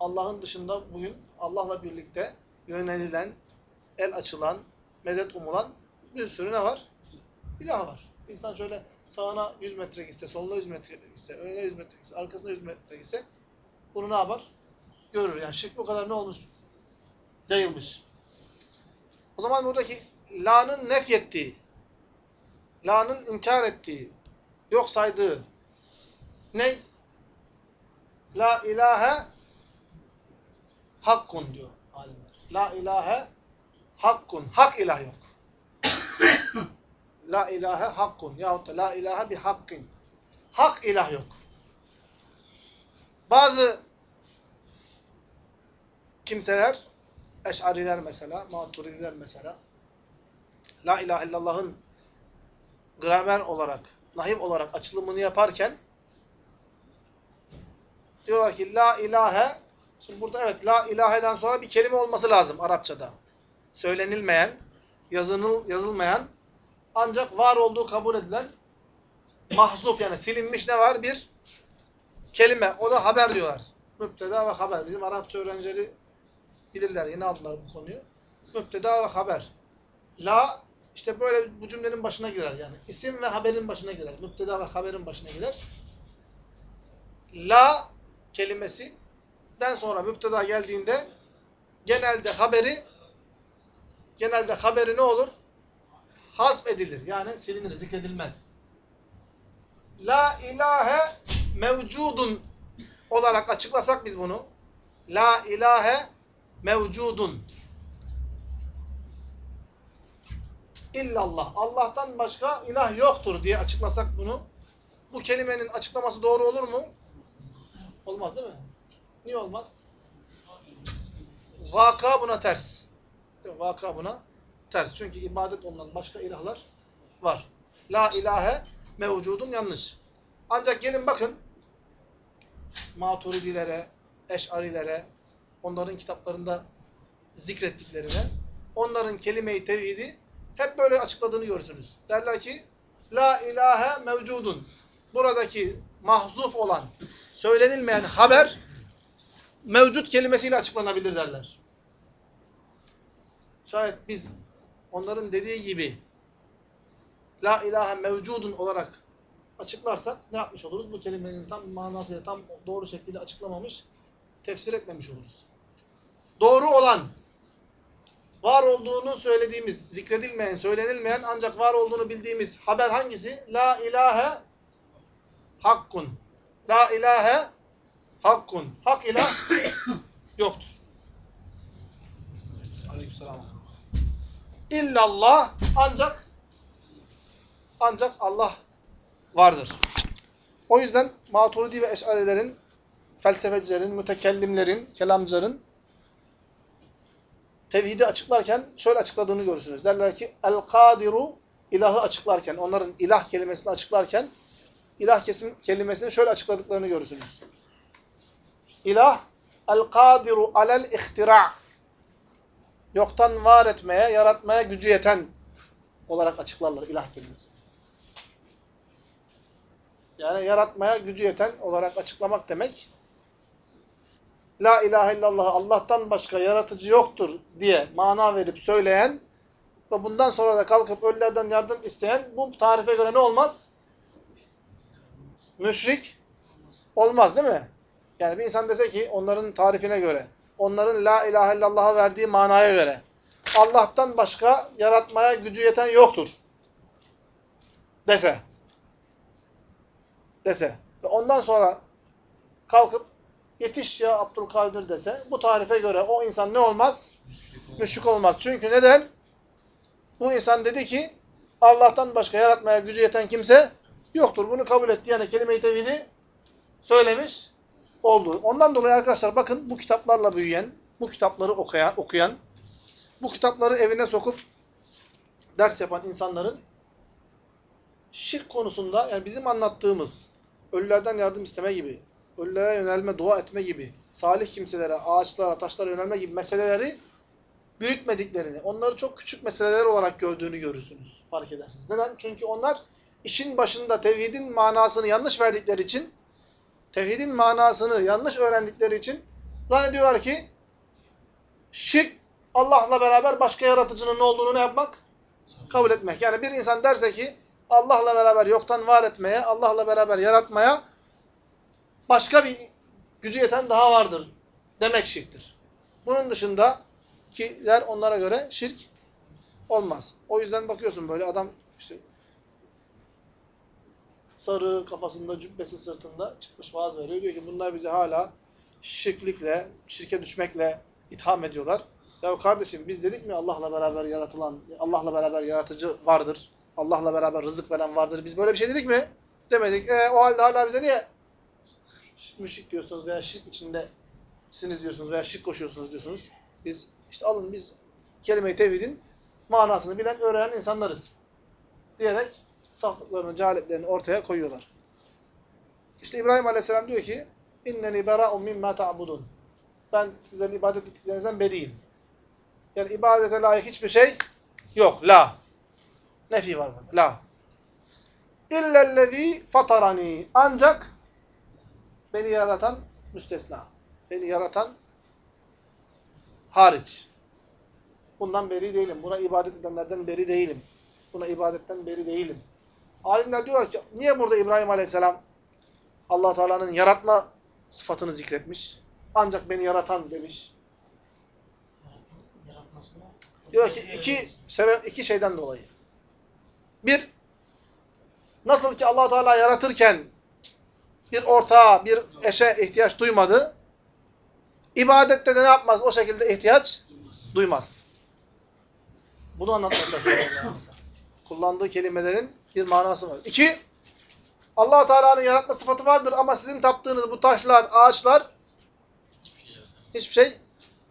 Allah'ın dışında bugün Allah'la birlikte yönelilen, el açılan, medet umulan bir sürü ne var? İlah var. İnsan şöyle sağına 100 metre gitse, soluna 100 metre gitse, önüne 100 metre gitse, arkasına 100 metre gitse bunu ne yapar? Görür. Yani şirk bu kadar ne olmuş? Yayılmış. O zaman buradaki la'nın nefyettiği, la'nın inkar ettiği, yok saydığı ne? La ilahe hakkun diyor alimler. La ilahe hakkun. Hak ilah yok. la ilahe hakkun. Yahut da la ilahe bi hakkin. Hak ilah yok. Bazı kimseler, eşariler mesela, maturidiler mesela, La ilahe illallah'ın gramer olarak, nahiv olarak açılımını yaparken diyorlar ki La ilahe, şimdi burada evet La ilahe'den sonra bir kelime olması lazım Arapçada. Söylenilmeyen, yazınıl, yazılmayan, ancak var olduğu kabul edilen mahzuf yani silinmiş ne var? Bir kelime. O da haber diyorlar. Müpteda ve haber. Bizim Arapça öğrencileri bilirler. Yeni aldılar bu konuyu. Müpteda ve haber. La işte böyle bu cümlenin başına girer yani. İsim ve haberin başına girer. Müpteda ve haberin başına girer. La kelimesi den sonra müpteda geldiğinde genelde haberi genelde haberi ne olur? Hasf edilir. Yani silinir, zikredilmez. La ilahe mevcudun olarak açıklasak biz bunu. La ilahe mevcudun. İllallah. Allah'tan başka ilah yoktur diye açıklasak bunu. Bu kelimenin açıklaması doğru olur mu? Olmaz değil mi? Niye olmaz? Vaka buna ters. Vaka buna ters. Çünkü ibadet olunan başka ilahlar var. La ilahe mevcudun yanlış. Ancak gelin bakın maturidilere, eşarilere, onların kitaplarında zikrettiklerine, onların kelime-i tevhidi hep böyle açıkladığını görürsünüz. Derler ki, La ilahe mevcudun. Buradaki mahzuf olan, söylenilmeyen haber, mevcut kelimesiyle açıklanabilir derler. Şayet biz onların dediği gibi La ilahe mevcudun olarak açıklarsak ne yapmış oluruz? Bu kelimenin tam manasıyla tam doğru şekilde açıklamamış, tefsir etmemiş oluruz. Doğru olan, var olduğunu söylediğimiz, zikredilmeyen, söylenilmeyen ancak var olduğunu bildiğimiz haber hangisi? La ilahe hakkun. La ilahe hakkun. Hak ilah yoktur. Aleykümselam. İllallah ancak ancak Allah vardır. O yüzden Maturidi ve Eş'arilerin, felsefecilerin, mütekellimlerin, kelamcıların tevhidi açıklarken şöyle açıkladığını görürsünüz. Derler ki el-kadiru ilahı açıklarken, onların ilah kelimesini açıklarken ilah kelimesini şöyle açıkladıklarını görürsünüz. İlah el-kadiru alel-ihtira' yoktan var etmeye, yaratmaya gücü yeten olarak açıklarlar ilah kelimesi. Yani yaratmaya gücü yeten olarak açıklamak demek La ilahe illallah Allah'tan başka yaratıcı yoktur diye mana verip söyleyen ve bundan sonra da kalkıp ölülerden yardım isteyen bu tarife göre ne olmaz? Müşrik olmaz değil mi? Yani bir insan dese ki onların tarifine göre, onların la ilahe illallah'a verdiği manaya göre Allah'tan başka yaratmaya gücü yeten yoktur dese dese ve ondan sonra kalkıp yetiş ya Abdülkadir dese bu tarife göre o insan ne olmaz? Müşrik olmaz. Çünkü neden? Bu insan dedi ki Allah'tan başka yaratmaya gücü yeten kimse yoktur. Bunu kabul etti. Yani kelime-i tevhidi söylemiş oldu. Ondan dolayı arkadaşlar bakın bu kitaplarla büyüyen, bu kitapları okuyan, okuyan bu kitapları evine sokup ders yapan insanların şirk konusunda yani bizim anlattığımız ölülerden yardım isteme gibi, ölülere yönelme, dua etme gibi, salih kimselere, ağaçlara, taşlara yönelme gibi meseleleri büyütmediklerini, onları çok küçük meseleler olarak gördüğünü görürsünüz, fark edersiniz. Neden? Çünkü onlar işin başında tevhidin manasını yanlış verdikleri için, tevhidin manasını yanlış öğrendikleri için zannediyorlar ki şirk Allah'la beraber başka yaratıcının ne olduğunu ne yapmak? Kabul etmek. Yani bir insan derse ki Allah'la beraber yoktan var etmeye, Allah'la beraber yaratmaya başka bir gücü yeten daha vardır demek şirktir. Bunun dışında kiler onlara göre şirk olmaz. O yüzden bakıyorsun böyle adam işte sarı kafasında, cübbesi sırtında çıkmış vaaz veriyor. Diyor ki bunlar bizi hala şirklikle, şirke düşmekle itham ediyorlar. Ya kardeşim biz dedik mi Allah'la beraber yaratılan, Allah'la beraber yaratıcı vardır. Allah'la beraber rızık veren vardır. Biz böyle bir şey dedik mi? Demedik. E, o halde hala bize niye müşrik diyorsunuz veya şirk içinde siziniz diyorsunuz veya şirk koşuyorsunuz diyorsunuz. Biz işte alın biz kelime-i tevhidin manasını bilen, öğrenen insanlarız. Diyerek saflıklarını, cehaletlerini ortaya koyuyorlar. İşte İbrahim Aleyhisselam diyor ki inneni bera'un mimma ta'budun. Ben sizlerin ibadet ettiklerinizden beriyim. Yani ibadete layık hiçbir şey yok. La. Nefi var burada. La. İllellezî fatarani. Ancak beni yaratan müstesna. Beni yaratan hariç. Bundan beri değilim. Buna ibadet edenlerden beri değilim. Buna ibadetten beri değilim. Alimler diyorlar ki niye burada İbrahim Aleyhisselam allah Teala'nın yaratma sıfatını zikretmiş? Ancak beni yaratan demiş. Diyor ki iki sebep iki şeyden dolayı. Bir nasıl ki Allah Teala yaratırken bir ortağa, bir eşe ihtiyaç duymadı. İbadette de ne yapmaz? O şekilde ihtiyaç duymaz. Bunu çalışıyor Allah. Kullandığı kelimelerin bir manası var. İki, allah Teala'nın yaratma sıfatı vardır ama sizin taptığınız bu taşlar, ağaçlar hiçbir şey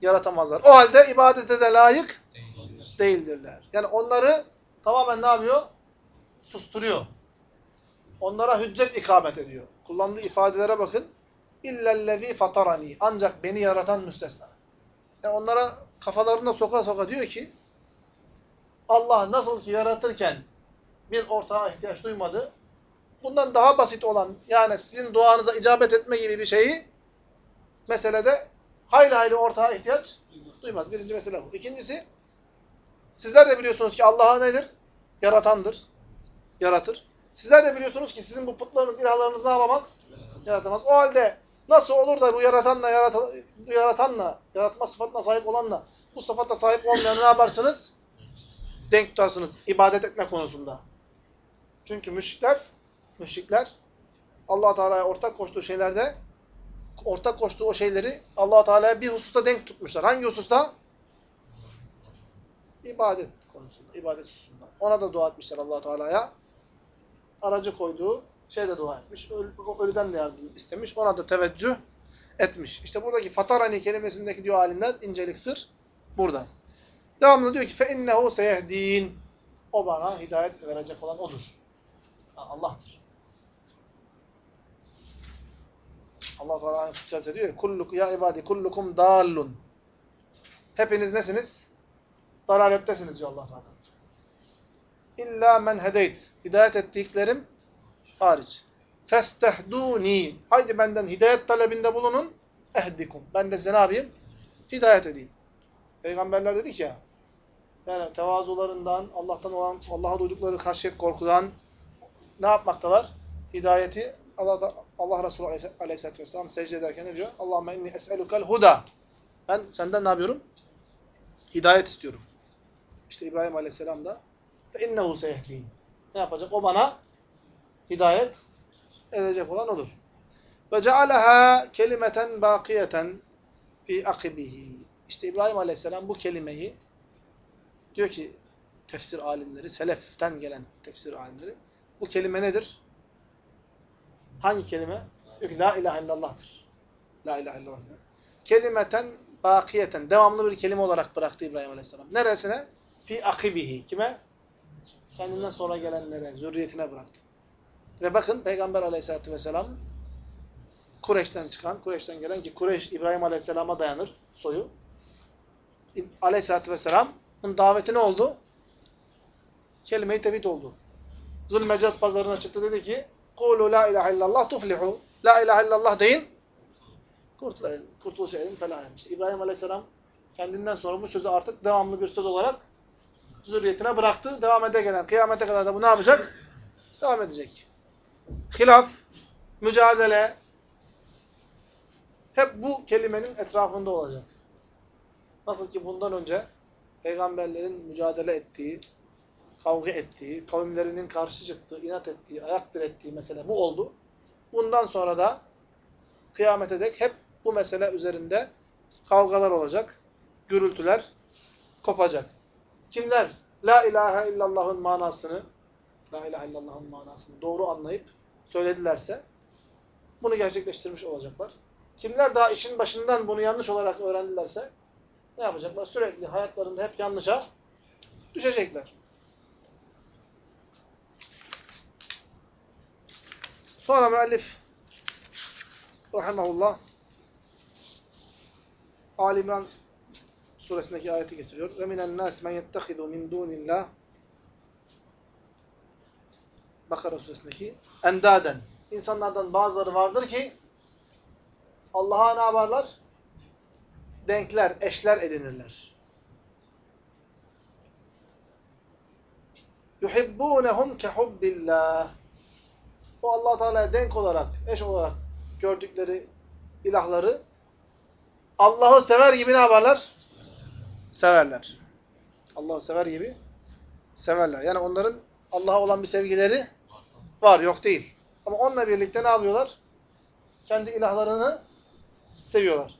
yaratamazlar. O halde ibadete de layık Değildir. değildirler. Yani onları tamamen ne yapıyor? Susturuyor. Onlara hüccet ikamet ediyor. Kullandığı ifadelere bakın. İllellezî fatarani. Ancak beni yaratan müstesna. Yani onlara kafalarına soka soka diyor ki Allah nasıl ki yaratırken bir ortağa ihtiyaç duymadı. Bundan daha basit olan yani sizin duanıza icabet etme gibi bir şeyi meselede hayli hayli ortağa ihtiyaç duymaz. Birinci mesele bu. İkincisi Sizler de biliyorsunuz ki Allah'a nedir? Yaratandır. Yaratır. Sizler de biliyorsunuz ki sizin bu putlarınız, ilahlarınız ne yapamaz? Yaratamaz. O halde nasıl olur da bu yaratanla, yaratan, bu yaratanla, yaratma sıfatına sahip olanla, bu sıfata sahip olmayanı ne yaparsınız? Denk tutarsınız ibadet etme konusunda. Çünkü müşrikler müşrikler Allah Teala'ya ortak koştuğu şeylerde ortak koştuğu o şeyleri Allah Teala'ya bir hususta denk tutmuşlar. Hangi hususta? İbadet konusunda, ibadet hususunda. Ona da dua etmişler Allah Teala'ya. Aracı koyduğu şeyde dua etmiş. Ölüden de yardım istemiş. Ona da teveccüh etmiş. İşte buradaki fatarani kelimesindeki diyor alimler incelik sır burada. Devamlı diyor ki fe innehu seyehdin. O bana hidayet verecek olan odur. Allah'tır. Allah Teala Kutsiyatı diyor kulluk ya ibadi kullukum dallun. Hepiniz nesiniz? Dalalettesiniz diyor Allah Teala. İlla men hedeyt. Hidayet ettiklerim hariç. Festehduni. Haydi benden hidayet talebinde bulunun. Ehdikum. Ben de size ne yapayım? Hidayet edeyim. Peygamberler dedik ya. Yani tevazularından, Allah'tan olan, Allah'a duydukları haşyet, korkudan ne yapmaktalar? Hidayeti Allah, da, Allah Resulü Aleyhisselatü Vesselam secde ederken ne diyor? Allahümme inni es'elukel huda. Ben senden ne yapıyorum? Hidayet istiyorum. İşte İbrahim Aleyhisselam da fe innehu seyehdin. Ne yapacak? O bana hidayet edecek olan olur. Ve cealeha kelimeten bakiyeten fi akibihi. İşte İbrahim Aleyhisselam bu kelimeyi diyor ki tefsir alimleri, seleften gelen tefsir alimleri bu kelime nedir? Hangi kelime? Diyor La ilahe illallah'tır. La ilahe illallah. Kelimeten bakiyeten. Devamlı bir kelime olarak bıraktı İbrahim Aleyhisselam. Neresine? Fi akibihi. Kime? Kendinden sonra gelenlere, zürriyetine bıraktı. Ve bakın Peygamber Aleyhisselatü Vesselam Kureyş'ten çıkan, Kureyş'ten gelen ki Kureyş İbrahim Aleyhisselam'a dayanır soyu. Aleyhisselatü Vesselam'ın daveti ne oldu? Kelime-i tevhid oldu. Zulmecaz pazarına çıktı dedi ki Kulu la ilahe illallah tuflihu. La ilahe illallah deyin. Kurtuluş erin falan. İşte İbrahim Aleyhisselam kendinden sonra bu sözü artık devamlı bir söz olarak zürriyetine bıraktı. Devam ede gelen. Kıyamete kadar da bu ne yapacak? Devam edecek. Hilaf, mücadele hep bu kelimenin etrafında olacak. Nasıl ki bundan önce peygamberlerin mücadele ettiği, kavga ettiği, kavimlerinin karşı çıktığı, inat ettiği, ayak direttiği mesele bu oldu. Bundan sonra da kıyamete dek hep bu mesele üzerinde kavgalar olacak, gürültüler kopacak. Kimler La ilahe illallah'ın manasını La ilahe illallah'ın manasını doğru anlayıp söyledilerse bunu gerçekleştirmiş olacaklar. Kimler daha işin başından bunu yanlış olarak öğrendilerse ne yapacaklar? Sürekli hayatlarında hep yanlışa düşecekler. Sonra müellif rahimahullah Ali İmran suresindeki ayeti getiriyor. Ve minen nas men yettehidu min dunillah Bakara suresindeki endaden. İnsanlardan bazıları vardır ki Allah'a ne yaparlar? Denkler, eşler edinirler. yuhibbunehum kehubbillah. O Allah Teala'ya denk olarak, eş olarak gördükleri ilahları Allah'ı sever gibi ne yaparlar? Severler. Allah'ı sever gibi severler. Yani onların Allah'a olan bir sevgileri var, yok değil. Ama onunla birlikte ne yapıyorlar? Kendi ilahlarını seviyorlar.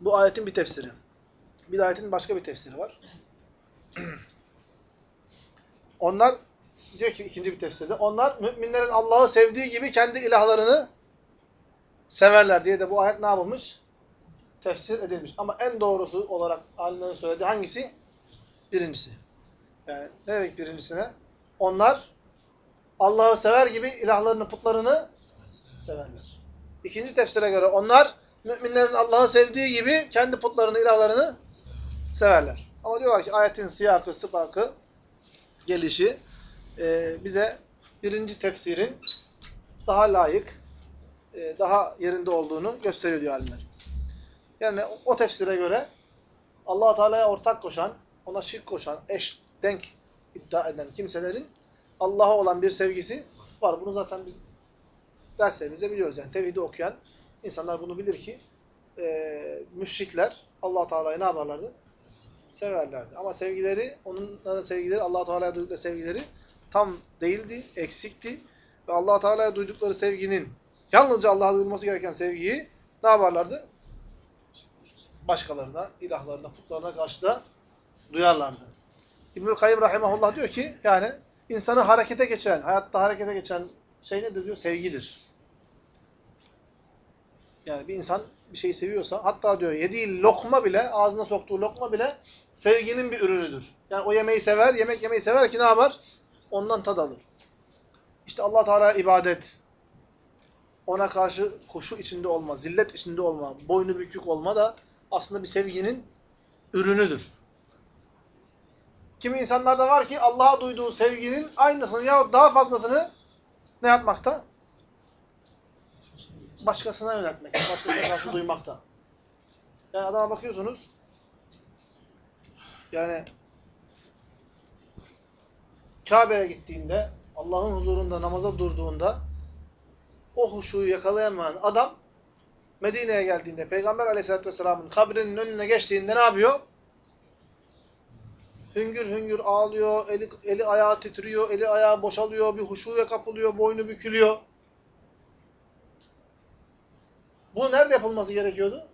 Bu ayetin bir tefsiri. Bir ayetin başka bir tefsiri var. Onlar diyor ki ikinci bir tefsirde onlar müminlerin Allah'ı sevdiği gibi kendi ilahlarını severler diye de bu ayet ne yapılmış? Tefsir edilmiş. Ama en doğrusu olarak alimlerin söylediği hangisi? Birincisi. Yani ne demek birincisine? Onlar Allah'ı sever gibi ilahlarını, putlarını severler. İkinci tefsire göre onlar müminlerin Allah'ı sevdiği gibi kendi putlarını, ilahlarını severler. Ama diyorlar ki ayetin siyakı, sıfakı, gelişi e, bize birinci tefsirin daha layık, e, daha yerinde olduğunu gösteriyor diyor alimler. Yani o, tefsire göre allah Teala'ya ortak koşan, ona şirk koşan, eş, denk iddia eden kimselerin Allah'a olan bir sevgisi var. Bunu zaten biz derslerimizde biliyoruz. Yani tevhidi okuyan insanlar bunu bilir ki e, müşrikler allah Teala'yı ne yaparlardı? Severlerdi. Ama sevgileri, onların sevgileri, allah Teala'ya duydukları sevgileri tam değildi, eksikti. Ve allah Teala'ya duydukları sevginin yalnızca Allah'a duyulması gereken sevgiyi ne yaparlardı? Başkalarına, ilahlarına, putlarına karşı da duyarlardı. İbnül Kayyım Rahimahullah diyor ki, yani insanı harekete geçiren, hayatta harekete geçen şey nedir diyor? Sevgidir. Yani bir insan bir şeyi seviyorsa, hatta diyor yediği lokma bile, ağzına soktuğu lokma bile sevginin bir ürünüdür. Yani o yemeği sever, yemek yemeyi sever ki ne yapar? Ondan tad alır. İşte allah Teala ibadet, ona karşı huşu içinde olma, zillet içinde olma, boynu bükük olma da aslında bir sevginin ürünüdür. Kimi insanlarda var ki Allah'a duyduğu sevginin aynısını ya daha fazlasını ne yapmakta? Başkasına yöneltmek, başkasına karşı duymakta. Yani adama bakıyorsunuz, yani Kabe'ye gittiğinde, Allah'ın huzurunda namaza durduğunda o huşuyu yakalayamayan adam Medine'ye geldiğinde Peygamber aleyhissalatü vesselamın kabrinin önüne geçtiğinde ne yapıyor? Hüngür hüngür ağlıyor, eli, eli ayağı titriyor, eli ayağı boşalıyor, bir huşuya kapılıyor, boynu bükülüyor. Bu nerede yapılması gerekiyordu?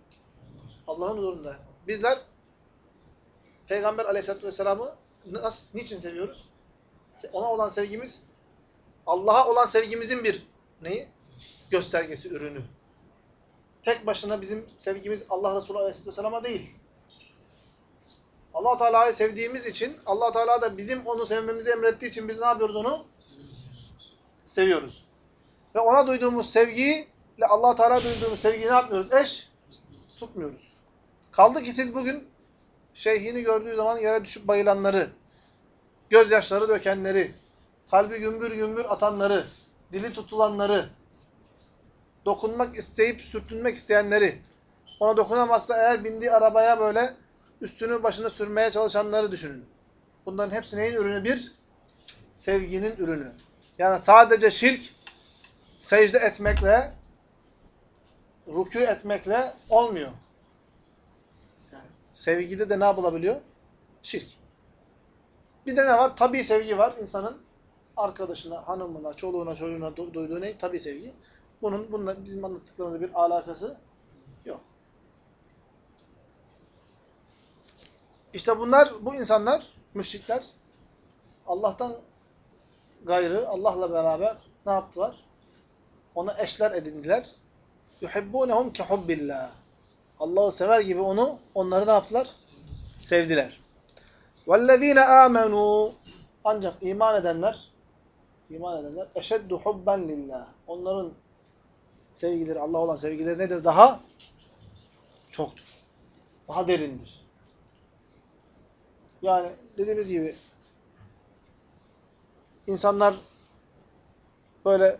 Allah'ın huzurunda. Bizler Peygamber aleyhissalatü vesselam'ı nasıl, niçin seviyoruz? Ona olan sevgimiz, Allah'a olan sevgimizin bir neyi? Göstergesi, ürünü. Tek başına bizim sevgimiz Allah Resulü aleyhissalatü vesselam'a değil. allah Teala'yı sevdiğimiz için, allah Teala da bizim onu sevmemizi emrettiği için biz ne yapıyoruz onu? Seviyoruz. Ve ona duyduğumuz sevgiyi ile allah Teala duyduğumuz sevgiyi ne yapmıyoruz? Eş tutmuyoruz. Kaldı ki siz bugün şeyhini gördüğü zaman yere düşüp bayılanları, gözyaşları dökenleri, kalbi gümbür gümbür atanları, dili tutulanları, dokunmak isteyip sürtünmek isteyenleri, ona dokunamazsa eğer bindiği arabaya böyle üstünü başına sürmeye çalışanları düşünün. Bunların hepsi neyin ürünü? Bir, sevginin ürünü. Yani sadece şirk, secde etmekle, rükû etmekle olmuyor. Sevgide de ne yapılabiliyor? Şirk. Bir de ne var? Tabi sevgi var. İnsanın arkadaşına, hanımına, çoluğuna, çocuğuna duyduğu ne? Tabi sevgi. Bunun bununla bizim anlattıklarımızda bir alakası yok. İşte bunlar, bu insanlar, müşrikler Allah'tan gayrı, Allah'la beraber ne yaptılar? Ona eşler edindiler. yuhibbunhum ki hubbillah. Allah'ı sever gibi onu onları ne yaptılar? Sevdiler. وَالَّذ۪ينَ آمَنُوا Ancak iman edenler iman edenler eşeddu hubben lillah. Onların sevgileri, Allah olan sevgileri nedir? Daha çoktur. Daha derindir. Yani dediğimiz gibi insanlar böyle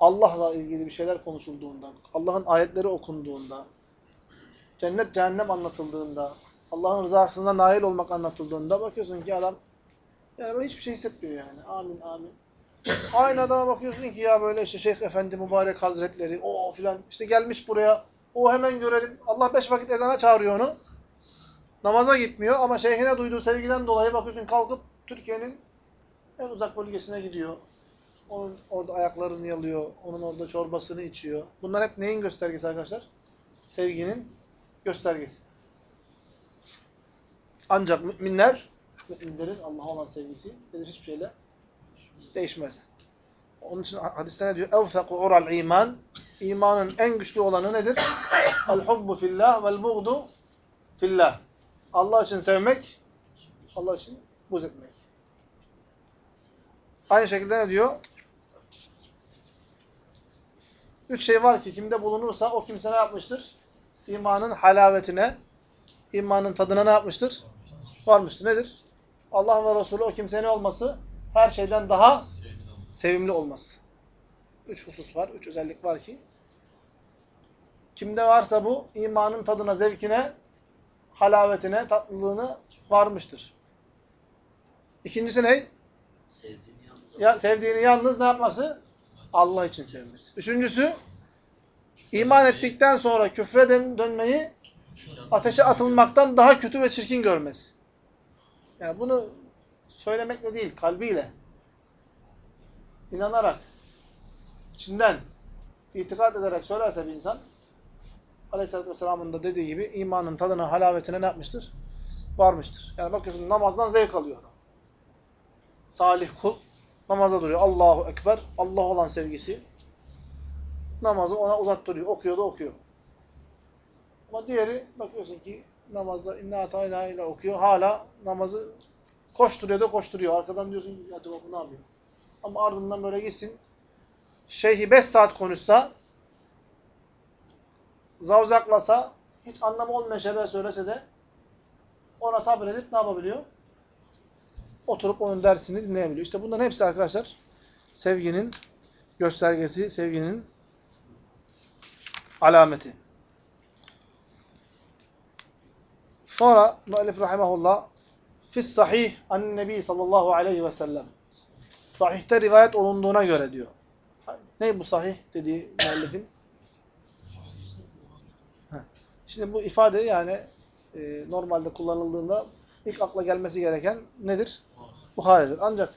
Allah'la ilgili bir şeyler konuşulduğunda, Allah'ın ayetleri okunduğunda, cennet cehennem anlatıldığında, Allah'ın rızasına nail olmak anlatıldığında bakıyorsun ki adam yani böyle hiçbir şey hissetmiyor yani. Amin amin. Aynı adama bakıyorsun ki ya böyle işte Şeyh Efendi Mübarek Hazretleri o filan işte gelmiş buraya o hemen görelim. Allah beş vakit ezana çağırıyor onu. Namaza gitmiyor ama şeyhine duyduğu sevgiden dolayı bakıyorsun kalkıp Türkiye'nin en uzak bölgesine gidiyor. Onun orada ayaklarını yalıyor. Onun orada çorbasını içiyor. Bunlar hep neyin göstergesi arkadaşlar? Sevginin göstergesi. Ancak müminler, müminlerin Allah'a olan sevgisi hiçbir şeyle değişmez. Onun için hadiste ne diyor? اَوْثَقُ اُرَى الْا۪يمَانِ İmanın en güçlü olanı nedir? El-hubbu fillah vel-buğdu fillah. Allah için sevmek, Allah için buz etmek. Aynı şekilde ne diyor? Üç şey var ki kimde bulunursa o kimse ne yapmıştır? İmanın halavetine, imanın tadına ne yapmıştır? Varmıştır. Nedir? Allah ve Resulü o kimsenin olması? Her şeyden daha sevimli olması. Üç husus var, üç özellik var ki kimde varsa bu imanın tadına, zevkine, halavetine, tatlılığını varmıştır. İkincisi ne? Sevdiğini yalnız Ya, sevdiğini yalnız ne yapması? Allah için sevmesi. Üçüncüsü, iman ettikten sonra küfre dön- dönmeyi ateşe atılmaktan daha kötü ve çirkin görmesi. Yani bunu söylemekle değil, kalbiyle, inanarak, içinden, itikad ederek söylerse bir insan, Aleyhisselatü Vesselam'ın da dediği gibi imanın tadına, halavetine ne yapmıştır? Varmıştır. Yani bakıyorsun namazdan zevk alıyor. Salih kul namaza duruyor. Allahu Ekber. Allah olan sevgisi. Namazı ona uzattırıyor. Okuyor da okuyor. Ama diğeri bakıyorsun ki namazda inna atayna ile okuyor. Hala namazı koşturuyor da koşturuyor. Arkadan diyorsun ki acaba bu ne yapıyor? Ama ardından böyle gitsin. Şeyhi 5 saat konuşsa zavzaklasa hiç anlamı olmayan şeyler söylese de ona sabredip ne yapabiliyor? Oturup onun dersini dinleyebiliyor. İşte bunların hepsi arkadaşlar sevginin göstergesi, sevginin alameti. Sonra müellif rahimahullah fis sahih an nebi sallallahu aleyhi ve sellem sahihte rivayet olunduğuna göre diyor. Ne bu sahih dediği müellifin? Şimdi bu ifade yani e, normalde kullanıldığında ilk akla gelmesi gereken nedir? Buhari'dir. Ancak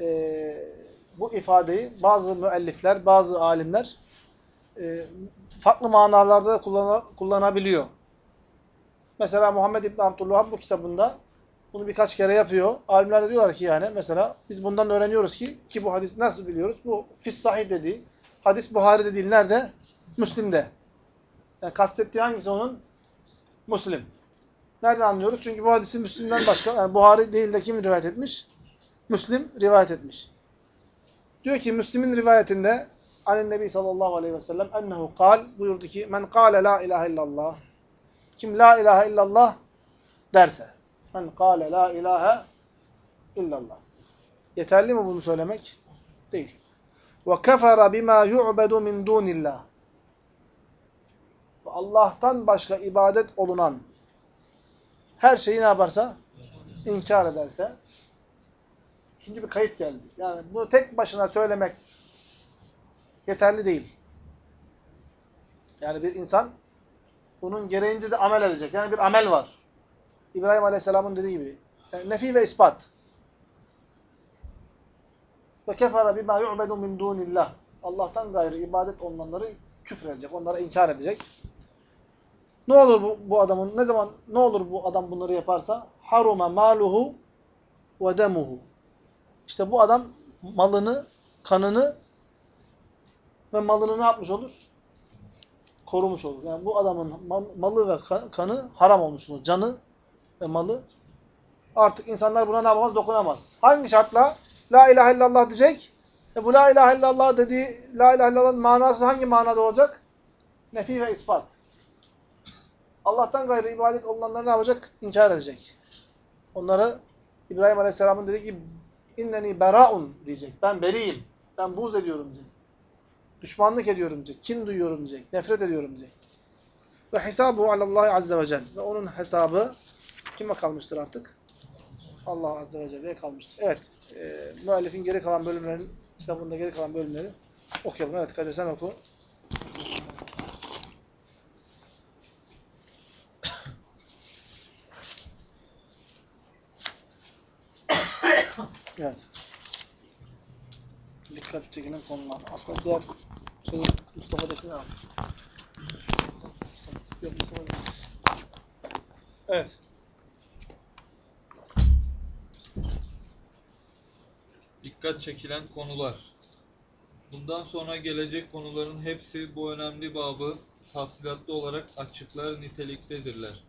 e, bu ifadeyi bazı müellifler, bazı alimler e, farklı manalarda da kullana, kullanabiliyor. Mesela Muhammed İbn Abdülvahhab bu kitabında bunu birkaç kere yapıyor. Alimler de diyorlar ki yani mesela biz bundan öğreniyoruz ki ki bu hadis nasıl biliyoruz? Bu fis sahih dediği hadis Buhari'de değil nerede? Müslim'de. Yani kastettiği hangisi onun? Müslim. Nereden anlıyoruz? Çünkü bu hadisi Müslim'den başka, yani Buhari değil de kim rivayet etmiş? Müslim rivayet etmiş. Diyor ki Müslim'in rivayetinde Anin Nebi sallallahu aleyhi ve sellem ennehu kal buyurdu ki men kâle la ilahe illallah kim la ilahe illallah derse men kâle la ilahe illallah yeterli mi bunu söylemek? Değil. Ve kefere bima yu'bedu min dunillah Allah'tan başka ibadet olunan her şeyi ne yaparsa? inkar ederse. İkinci bir kayıt geldi. Yani bunu tek başına söylemek yeterli değil. Yani bir insan bunun gereğince de amel edecek. Yani bir amel var. İbrahim Aleyhisselam'ın dediği gibi. Nefi ve ispat. Ve kefara bima yu'bedu min dunillah. Allah'tan gayrı ibadet olunanları küfredecek, onlara inkar edecek. Ne olur bu, bu adamın ne zaman ne olur bu adam bunları yaparsa? Haruma maluhu ve demuhu. İşte bu adam malını, kanını ve malını ne yapmış olur? Korumuş olur. Yani bu adamın mal- malı ve ka- kanı haram olmuş olur. Canı ve malı artık insanlar buna ne yapamaz? Dokunamaz. Hangi şartla? La ilahe illallah diyecek. E bu la ilahe illallah dediği la ilahe illallah'ın manası hangi manada olacak? Nefi ve ispat. Allah'tan gayrı ibadet olunanları ne yapacak? İnkar edecek. Onları İbrahim Aleyhisselam'ın dediği gibi inneni beraun diyecek. Ben beriyim. Ben buğz ediyorum diyecek. Düşmanlık ediyorum diyecek. Kin duyuyorum diyecek. Nefret ediyorum diyecek. Ve hesabu alallahi azze ve celle. Ve onun hesabı kime kalmıştır artık? Allah azze ve celle'ye kalmıştır. Evet. E, müellifin geri kalan bölümlerin, kitabında geri kalan bölümleri okuyalım. Evet Kadir sen oku. Evet. Dikkat çekilen konular. Aslında diğer şey Mustafa'dakini al. Yok Mustafa'daki. Evet. Dikkat çekilen konular. Bundan sonra gelecek konuların hepsi bu önemli babı tafsilatlı olarak açıklar niteliktedirler.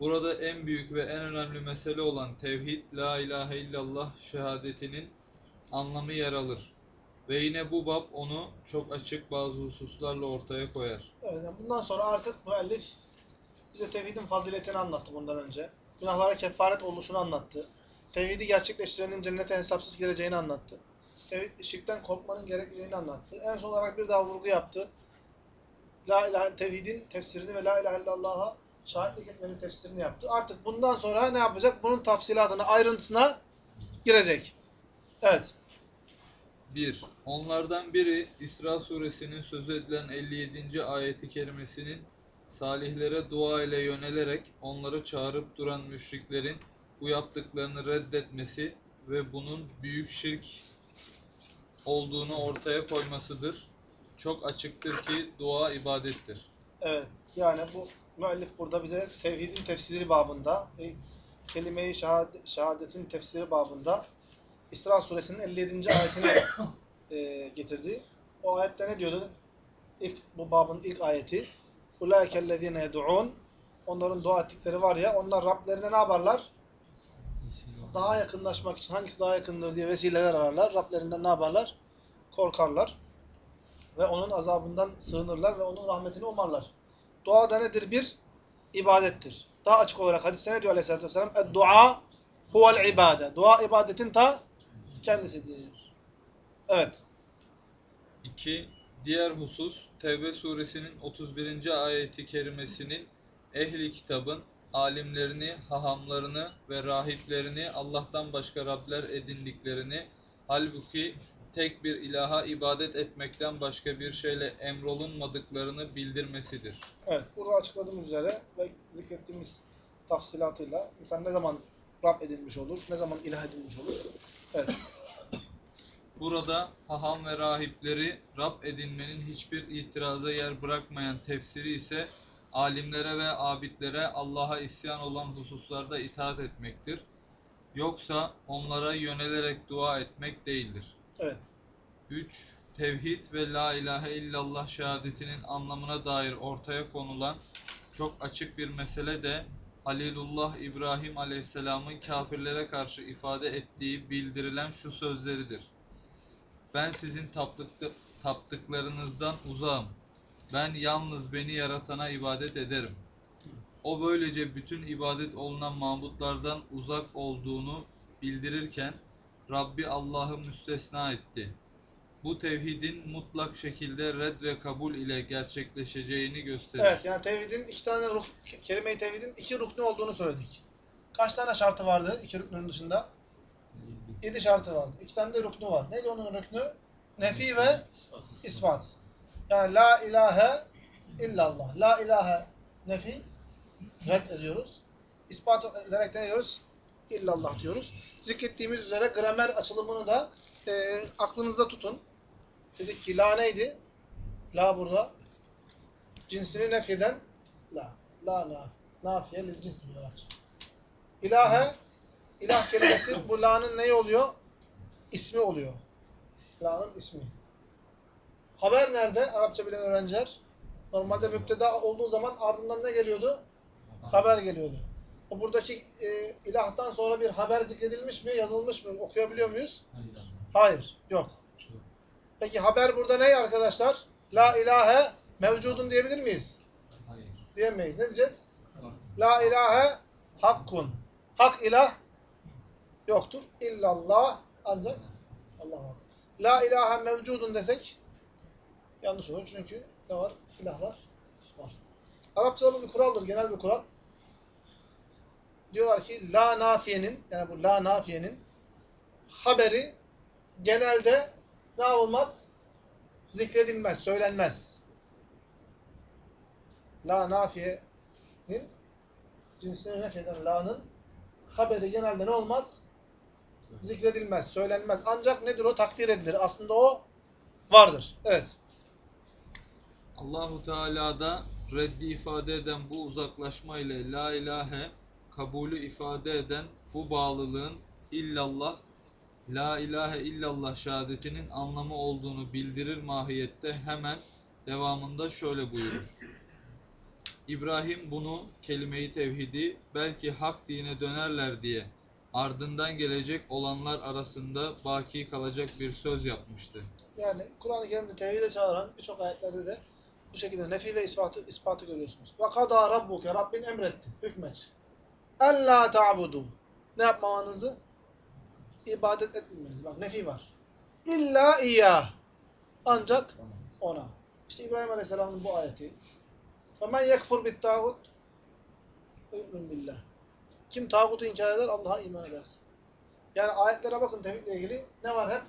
Burada en büyük ve en önemli mesele olan tevhid, la ilahe illallah şehadetinin anlamı yer alır. Ve yine bu bab onu çok açık bazı hususlarla ortaya koyar. Evet, bundan sonra artık müellif bize tevhidin faziletini anlattı bundan önce. Günahlara kefaret oluşunu anlattı. Tevhidi gerçekleştirenin cennete hesapsız gireceğini anlattı. Tevhid, şirkten korkmanın gerekliliğini anlattı. En son olarak bir daha vurgu yaptı. La ilahe tevhidin tefsirini ve la ilahe illallah'a şahitlik etmenin tefsirini yaptı. Artık bundan sonra ne yapacak? Bunun tafsilatına, ayrıntısına girecek. Evet. 1. Onlardan biri İsra suresinin sözü edilen 57. ayeti kerimesinin salihlere dua ile yönelerek onları çağırıp duran müşriklerin bu yaptıklarını reddetmesi ve bunun büyük şirk olduğunu ortaya koymasıdır. Çok açıktır ki dua ibadettir. Evet. Yani bu müellif burada bize tevhidin tefsiri babında, e, kelime-i şehad- şehadetin tefsiri babında İsra suresinin 57. ayetini e, getirdi. O ayette ne diyordu? İlk, bu babın ilk ayeti. اُولَٰئِكَ الَّذ۪ينَ يَدُعُونَ Onların dua ettikleri var ya, onlar Rablerine ne yaparlar? Daha yakınlaşmak için hangisi daha yakındır diye vesileler ararlar. Rablerinden ne yaparlar? Korkarlar. Ve onun azabından sığınırlar ve onun rahmetini umarlar. Dua da nedir? Bir ibadettir. Daha açık olarak hadiste ne diyor Aleyhisselatü Vesselam? Dua huvel ibade. Dua ibadetin ta kendisidir. Evet. 2. Diğer husus Tevbe suresinin 31. ayeti kerimesinin ehli kitabın alimlerini, hahamlarını ve rahiplerini Allah'tan başka Rabler edindiklerini halbuki tek bir ilaha ibadet etmekten başka bir şeyle emrolunmadıklarını bildirmesidir. Evet. Burada açıkladığımız üzere ve zikrettiğimiz tafsilatıyla insan ne zaman Rab edilmiş olur, ne zaman ilah edilmiş olur. Evet. Burada haham ve rahipleri Rab edinmenin hiçbir itiraza yer bırakmayan tefsiri ise alimlere ve abidlere Allah'a isyan olan hususlarda itaat etmektir. Yoksa onlara yönelerek dua etmek değildir. Evet. 3. Tevhid ve la ilahe illallah şehadetinin anlamına dair ortaya konulan çok açık bir mesele de Halilullah İbrahim Aleyhisselam'ın kafirlere karşı ifade ettiği bildirilen şu sözleridir. Ben sizin taptıklı- taptıklarınızdan uzağım. Ben yalnız beni yaratana ibadet ederim. O böylece bütün ibadet olunan mabutlardan uzak olduğunu bildirirken Rabbi Allah'ı müstesna etti. Bu tevhidin mutlak şekilde red ve kabul ile gerçekleşeceğini gösterir. Evet yani tevhidin iki tane ruh, kelime-i tevhidin iki ruknu olduğunu söyledik. Kaç tane şartı vardı iki ruknun dışında? Yedi şartı vardı. İki tane de ruknu var. Neydi onun ruknu? Nefi ve ispat. Yani la ilahe illallah. La ilahe nefi red ediyoruz. İspat ederek ne diyoruz? İllallah diyoruz. Zikrettiğimiz üzere gramer açılımını da e, aklınızda tutun. Dedik ki la neydi? La burada cinsini nefyeden la. La la. Nafiye lil cins olarak. İlahe ilah kelimesi bu la'nın neyi oluyor? İsmi oluyor. La'nın ismi. Haber nerede? Arapça bilen öğrenciler. Normalde müpteda olduğu zaman ardından ne geliyordu? Haber geliyordu. O buradaki e, ilahtan sonra bir haber zikredilmiş mi, yazılmış mı? Okuyabiliyor muyuz? Hayır, yok. Peki haber burada ne arkadaşlar? La ilahe mevcudun diyebilir miyiz? Hayır. Diyemeyiz. Ne diyeceğiz? La ilahe hakkun. Hak ilah yoktur. İllallah ancak Allah var. La ilahe mevcudun desek yanlış olur. Çünkü ne var? İlahlar var. Arapçada bir kuraldır. Genel bir kural. Diyorlar ki la nafiyenin yani bu la nafiyenin haberi genelde ne olmaz? Zikredilmez, söylenmez. La nafiyenin cinsini nefyeden la'nın haberi genelde ne olmaz? Zikredilmez, söylenmez. Ancak nedir o? Takdir edilir. Aslında o vardır. Evet. Allahu Teala'da reddi ifade eden bu uzaklaşma ile la ilahe kabulü ifade eden bu bağlılığın illallah la ilahe illallah şehadetinin anlamı olduğunu bildirir mahiyette hemen devamında şöyle buyurur. İbrahim bunu kelime-i tevhidi belki hak dine dönerler diye ardından gelecek olanlar arasında baki kalacak bir söz yapmıştı. Yani Kur'an-ı Kerim'de tevhide çağıran birçok ayetlerde de bu şekilde nefi ve ispatı, ispatı görüyorsunuz. Ve kadâ rabbuke Rabbin emretti, hükmet. Ellâ ta'budu. Ne yapmamanızı? İbadet etmemeniz. Bak nefi var. İlla iyyâh. Ancak ona. İşte İbrahim Aleyhisselam'ın bu ayeti. Yekfur bit tağut yu'min billah. Kim tağutu inkar eder Allah'a iman eder. Yani ayetlere bakın tevhidle ilgili ne var hep?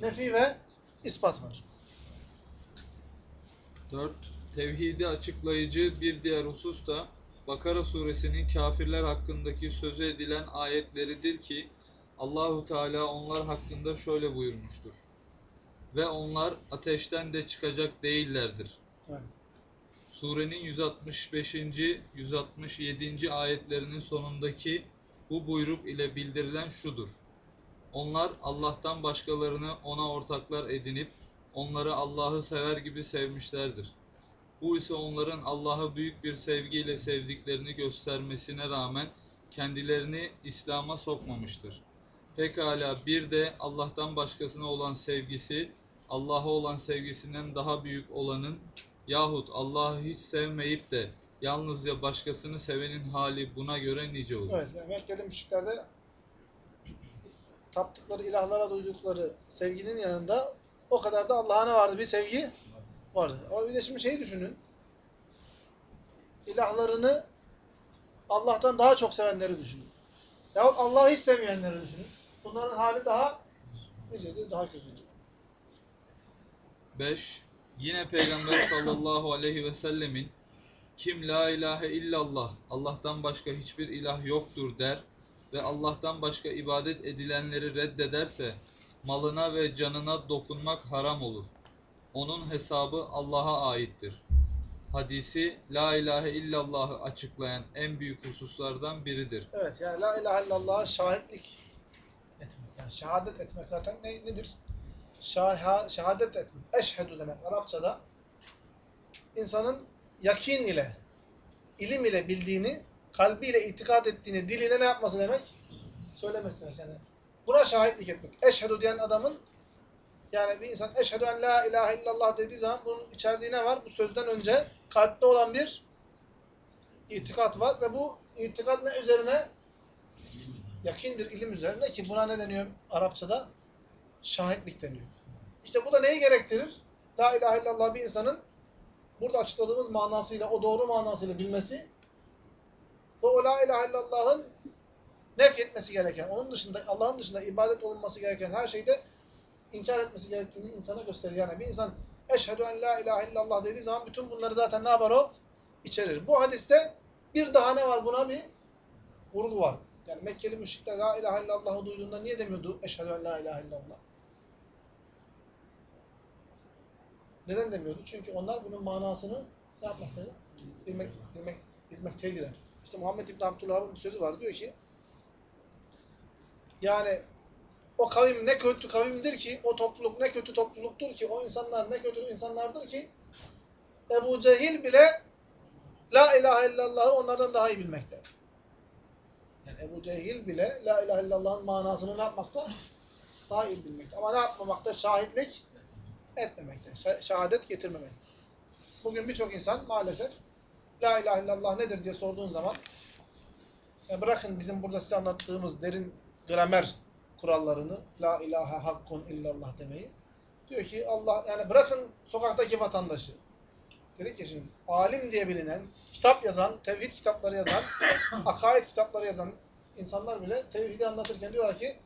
Nefi ve ispat var. 4. Tevhidi açıklayıcı bir diğer husus da Bakara suresinin kafirler hakkındaki sözü edilen ayetleridir ki Allahu Teala onlar hakkında şöyle buyurmuştur. Ve onlar ateşten de çıkacak değillerdir. Evet. Surenin 165. 167. ayetlerinin sonundaki bu buyruk ile bildirilen şudur. Onlar Allah'tan başkalarını ona ortaklar edinip onları Allah'ı sever gibi sevmişlerdir. Bu ise onların Allah'ı büyük bir sevgiyle sevdiklerini göstermesine rağmen kendilerini İslam'a sokmamıştır. Pekala bir de Allah'tan başkasına olan sevgisi, Allah'a olan sevgisinden daha büyük olanın yahut Allah'ı hiç sevmeyip de yalnızca başkasını sevenin hali buna göre nice olur. Evet, yani Mekke'de müşriklerde taptıkları ilahlara duydukları sevginin yanında o kadar da Allah'a ne vardı? Bir sevgi vardı. Ama bir de şimdi şeyi düşünün. İlahlarını Allah'tan daha çok sevenleri düşünün. Yahut Allah'ı hiç sevmeyenleri düşünün. Bunların hali daha nicedir, daha kötüdür. 5. Yine Peygamber sallallahu aleyhi ve sellemin kim la ilahe illallah Allah'tan başka hiçbir ilah yoktur der ve Allah'tan başka ibadet edilenleri reddederse malına ve canına dokunmak haram olur. Onun hesabı Allah'a aittir. Hadisi la ilahe illallah'ı açıklayan en büyük hususlardan biridir. Evet, yani la ilahe illallah'a şahitlik. Yani şehadet etmek zaten ne, nedir? Şaha, şehadet etmek. Eşhedü demek Arapçada insanın yakin ile, ilim ile bildiğini, kalbiyle itikad ettiğini, diline ne yapması demek? Söylemesi demek yani. Buna şahitlik etmek. Eşhedü diyen adamın yani bir insan eşhedü en la ilahe illallah dediği zaman bunun içerdiği ne var? Bu sözden önce kalpte olan bir itikat var ve bu itikat ne üzerine? Yakindir ilim üzerine ki buna ne deniyor Arapçada? Şahitlik deniyor. İşte bu da neyi gerektirir? La ilahe illallah bir insanın burada açıkladığımız manasıyla, o doğru manasıyla bilmesi ve o la ilahe illallah'ın nefyetmesi gereken, onun dışında, Allah'ın dışında ibadet olunması gereken her şeyde inkar etmesi gerektiğini insana gösterir. Yani bir insan eşhedü en la ilahe illallah dediği zaman bütün bunları zaten ne yapar o? İçerir. Bu hadiste bir daha ne var buna bir vurgu var. Yani Mekkeli müşrikler la ilahe illallah'ı duyduğunda niye demiyordu eşhedü en la ilahe illallah? Neden demiyordu? Çünkü onlar bunun manasını ne yapmaktaydı? Bilmek, bilmek, bilmekteydiler. İşte Muhammed İbn Abdülhab'ın bir sözü var. Diyor ki yani o kavim ne kötü kavimdir ki, o topluluk ne kötü topluluktur ki, o insanlar ne kötü insanlardır ki, Ebu Cehil bile La ilahe illallah'ı onlardan daha iyi bilmekte. Yani Ebu Cehil bile La ilahe illallah'ın manasını ne yapmakta? Daha iyi bilmekte. Ama ne yapmamakta? Şahitlik etmemekte. Şa- Şehadet getirmemekte. Bugün birçok insan maalesef La ilahe illallah nedir diye sorduğun zaman ya bırakın bizim burada size anlattığımız derin gramer kurallarını La ilahe hakkun illallah demeyi. Diyor ki Allah yani bırakın sokaktaki vatandaşı. Dedik ya şimdi alim diye bilinen, kitap yazan, tevhid kitapları yazan, akaid kitapları yazan insanlar bile tevhidi anlatırken diyorlar ki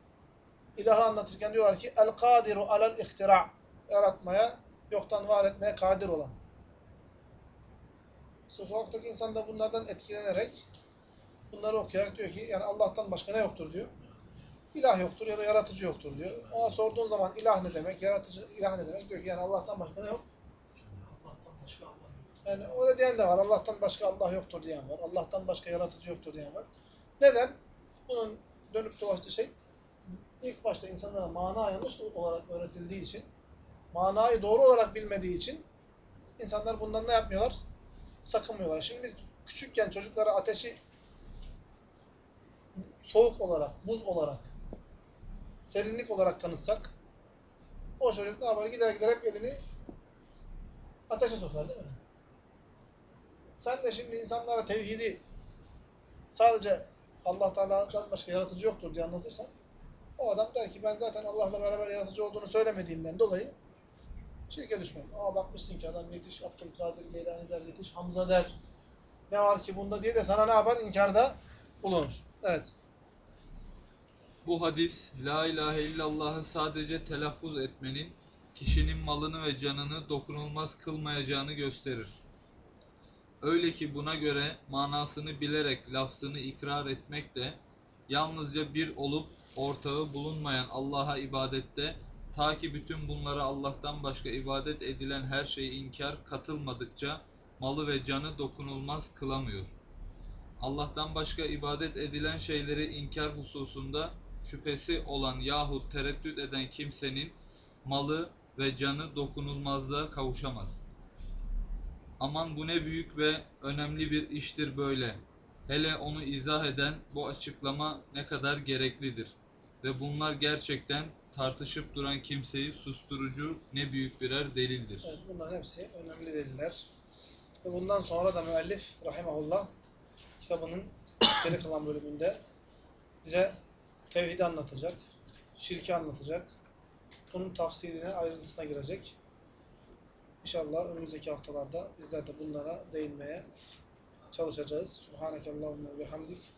ilahı anlatırken diyorlar ki el kadiru alel ihtira yaratmaya, yoktan var etmeye kadir olan. Sokaktaki insan da bunlardan etkilenerek bunları okuyarak diyor ki yani Allah'tan başka ne yoktur diyor. İlah yoktur ya da yaratıcı yoktur diyor. Ona sorduğun zaman ilah ne demek, yaratıcı ilah ne demek diyor ki yani Allah'tan başka ne yok? Allah'tan başka Allah yok. Yani öyle diyen de var. Allah'tan başka Allah yoktur diyen var. Allah'tan başka yaratıcı yoktur diyen var. Neden? Bunun dönüp dolaştığı şey ilk başta insanlara mana yanlış olarak öğretildiği için manayı doğru olarak bilmediği için insanlar bundan ne yapmıyorlar? Sakınmıyorlar. Şimdi biz küçükken çocuklara ateşi soğuk olarak, buz olarak, serinlik olarak tanıtsak o çocuk ne yapar? Gider gider hep elini ateşe sokar değil mi? Sen de şimdi insanlara tevhidi sadece Allah Teala'dan başka yaratıcı yoktur diye anlatırsan o adam der ki ben zaten Allah'la beraber yaratıcı olduğunu söylemediğimden dolayı şirke düşmem. Ama bakmışsın ki adam yetiş Abdülkadir Geylani der, yetiş Hamza der. Ne var ki bunda diye de sana ne yapar? İnkarda bulunur. Evet. Bu hadis, La ilahe illallah'ı sadece telaffuz etmenin, kişinin malını ve canını dokunulmaz kılmayacağını gösterir. Öyle ki buna göre manasını bilerek lafzını ikrar etmek de, yalnızca bir olup ortağı bulunmayan Allah'a ibadette, ta ki bütün bunlara Allah'tan başka ibadet edilen her şeye inkar katılmadıkça, malı ve canı dokunulmaz kılamıyor. Allah'tan başka ibadet edilen şeyleri inkar hususunda şüphesi olan yahut tereddüt eden kimsenin malı ve canı dokunulmazlığa kavuşamaz. Aman bu ne büyük ve önemli bir iştir böyle. Hele onu izah eden bu açıklama ne kadar gereklidir. Ve bunlar gerçekten tartışıp duran kimseyi susturucu ne büyük birer delildir. Evet, bunların hepsi önemli deliller. Ve bundan sonra da müellif rahimahullah kitabının geri kalan bölümünde bize tevhidi anlatacak, şirki anlatacak, bunun tafsiline, ayrıntısına girecek. İnşallah önümüzdeki haftalarda bizler de bunlara değinmeye çalışacağız. Subhaneke Allahümme ve hamdik.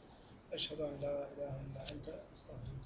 Eşhedü en la ilahe illa ente estağfirullah.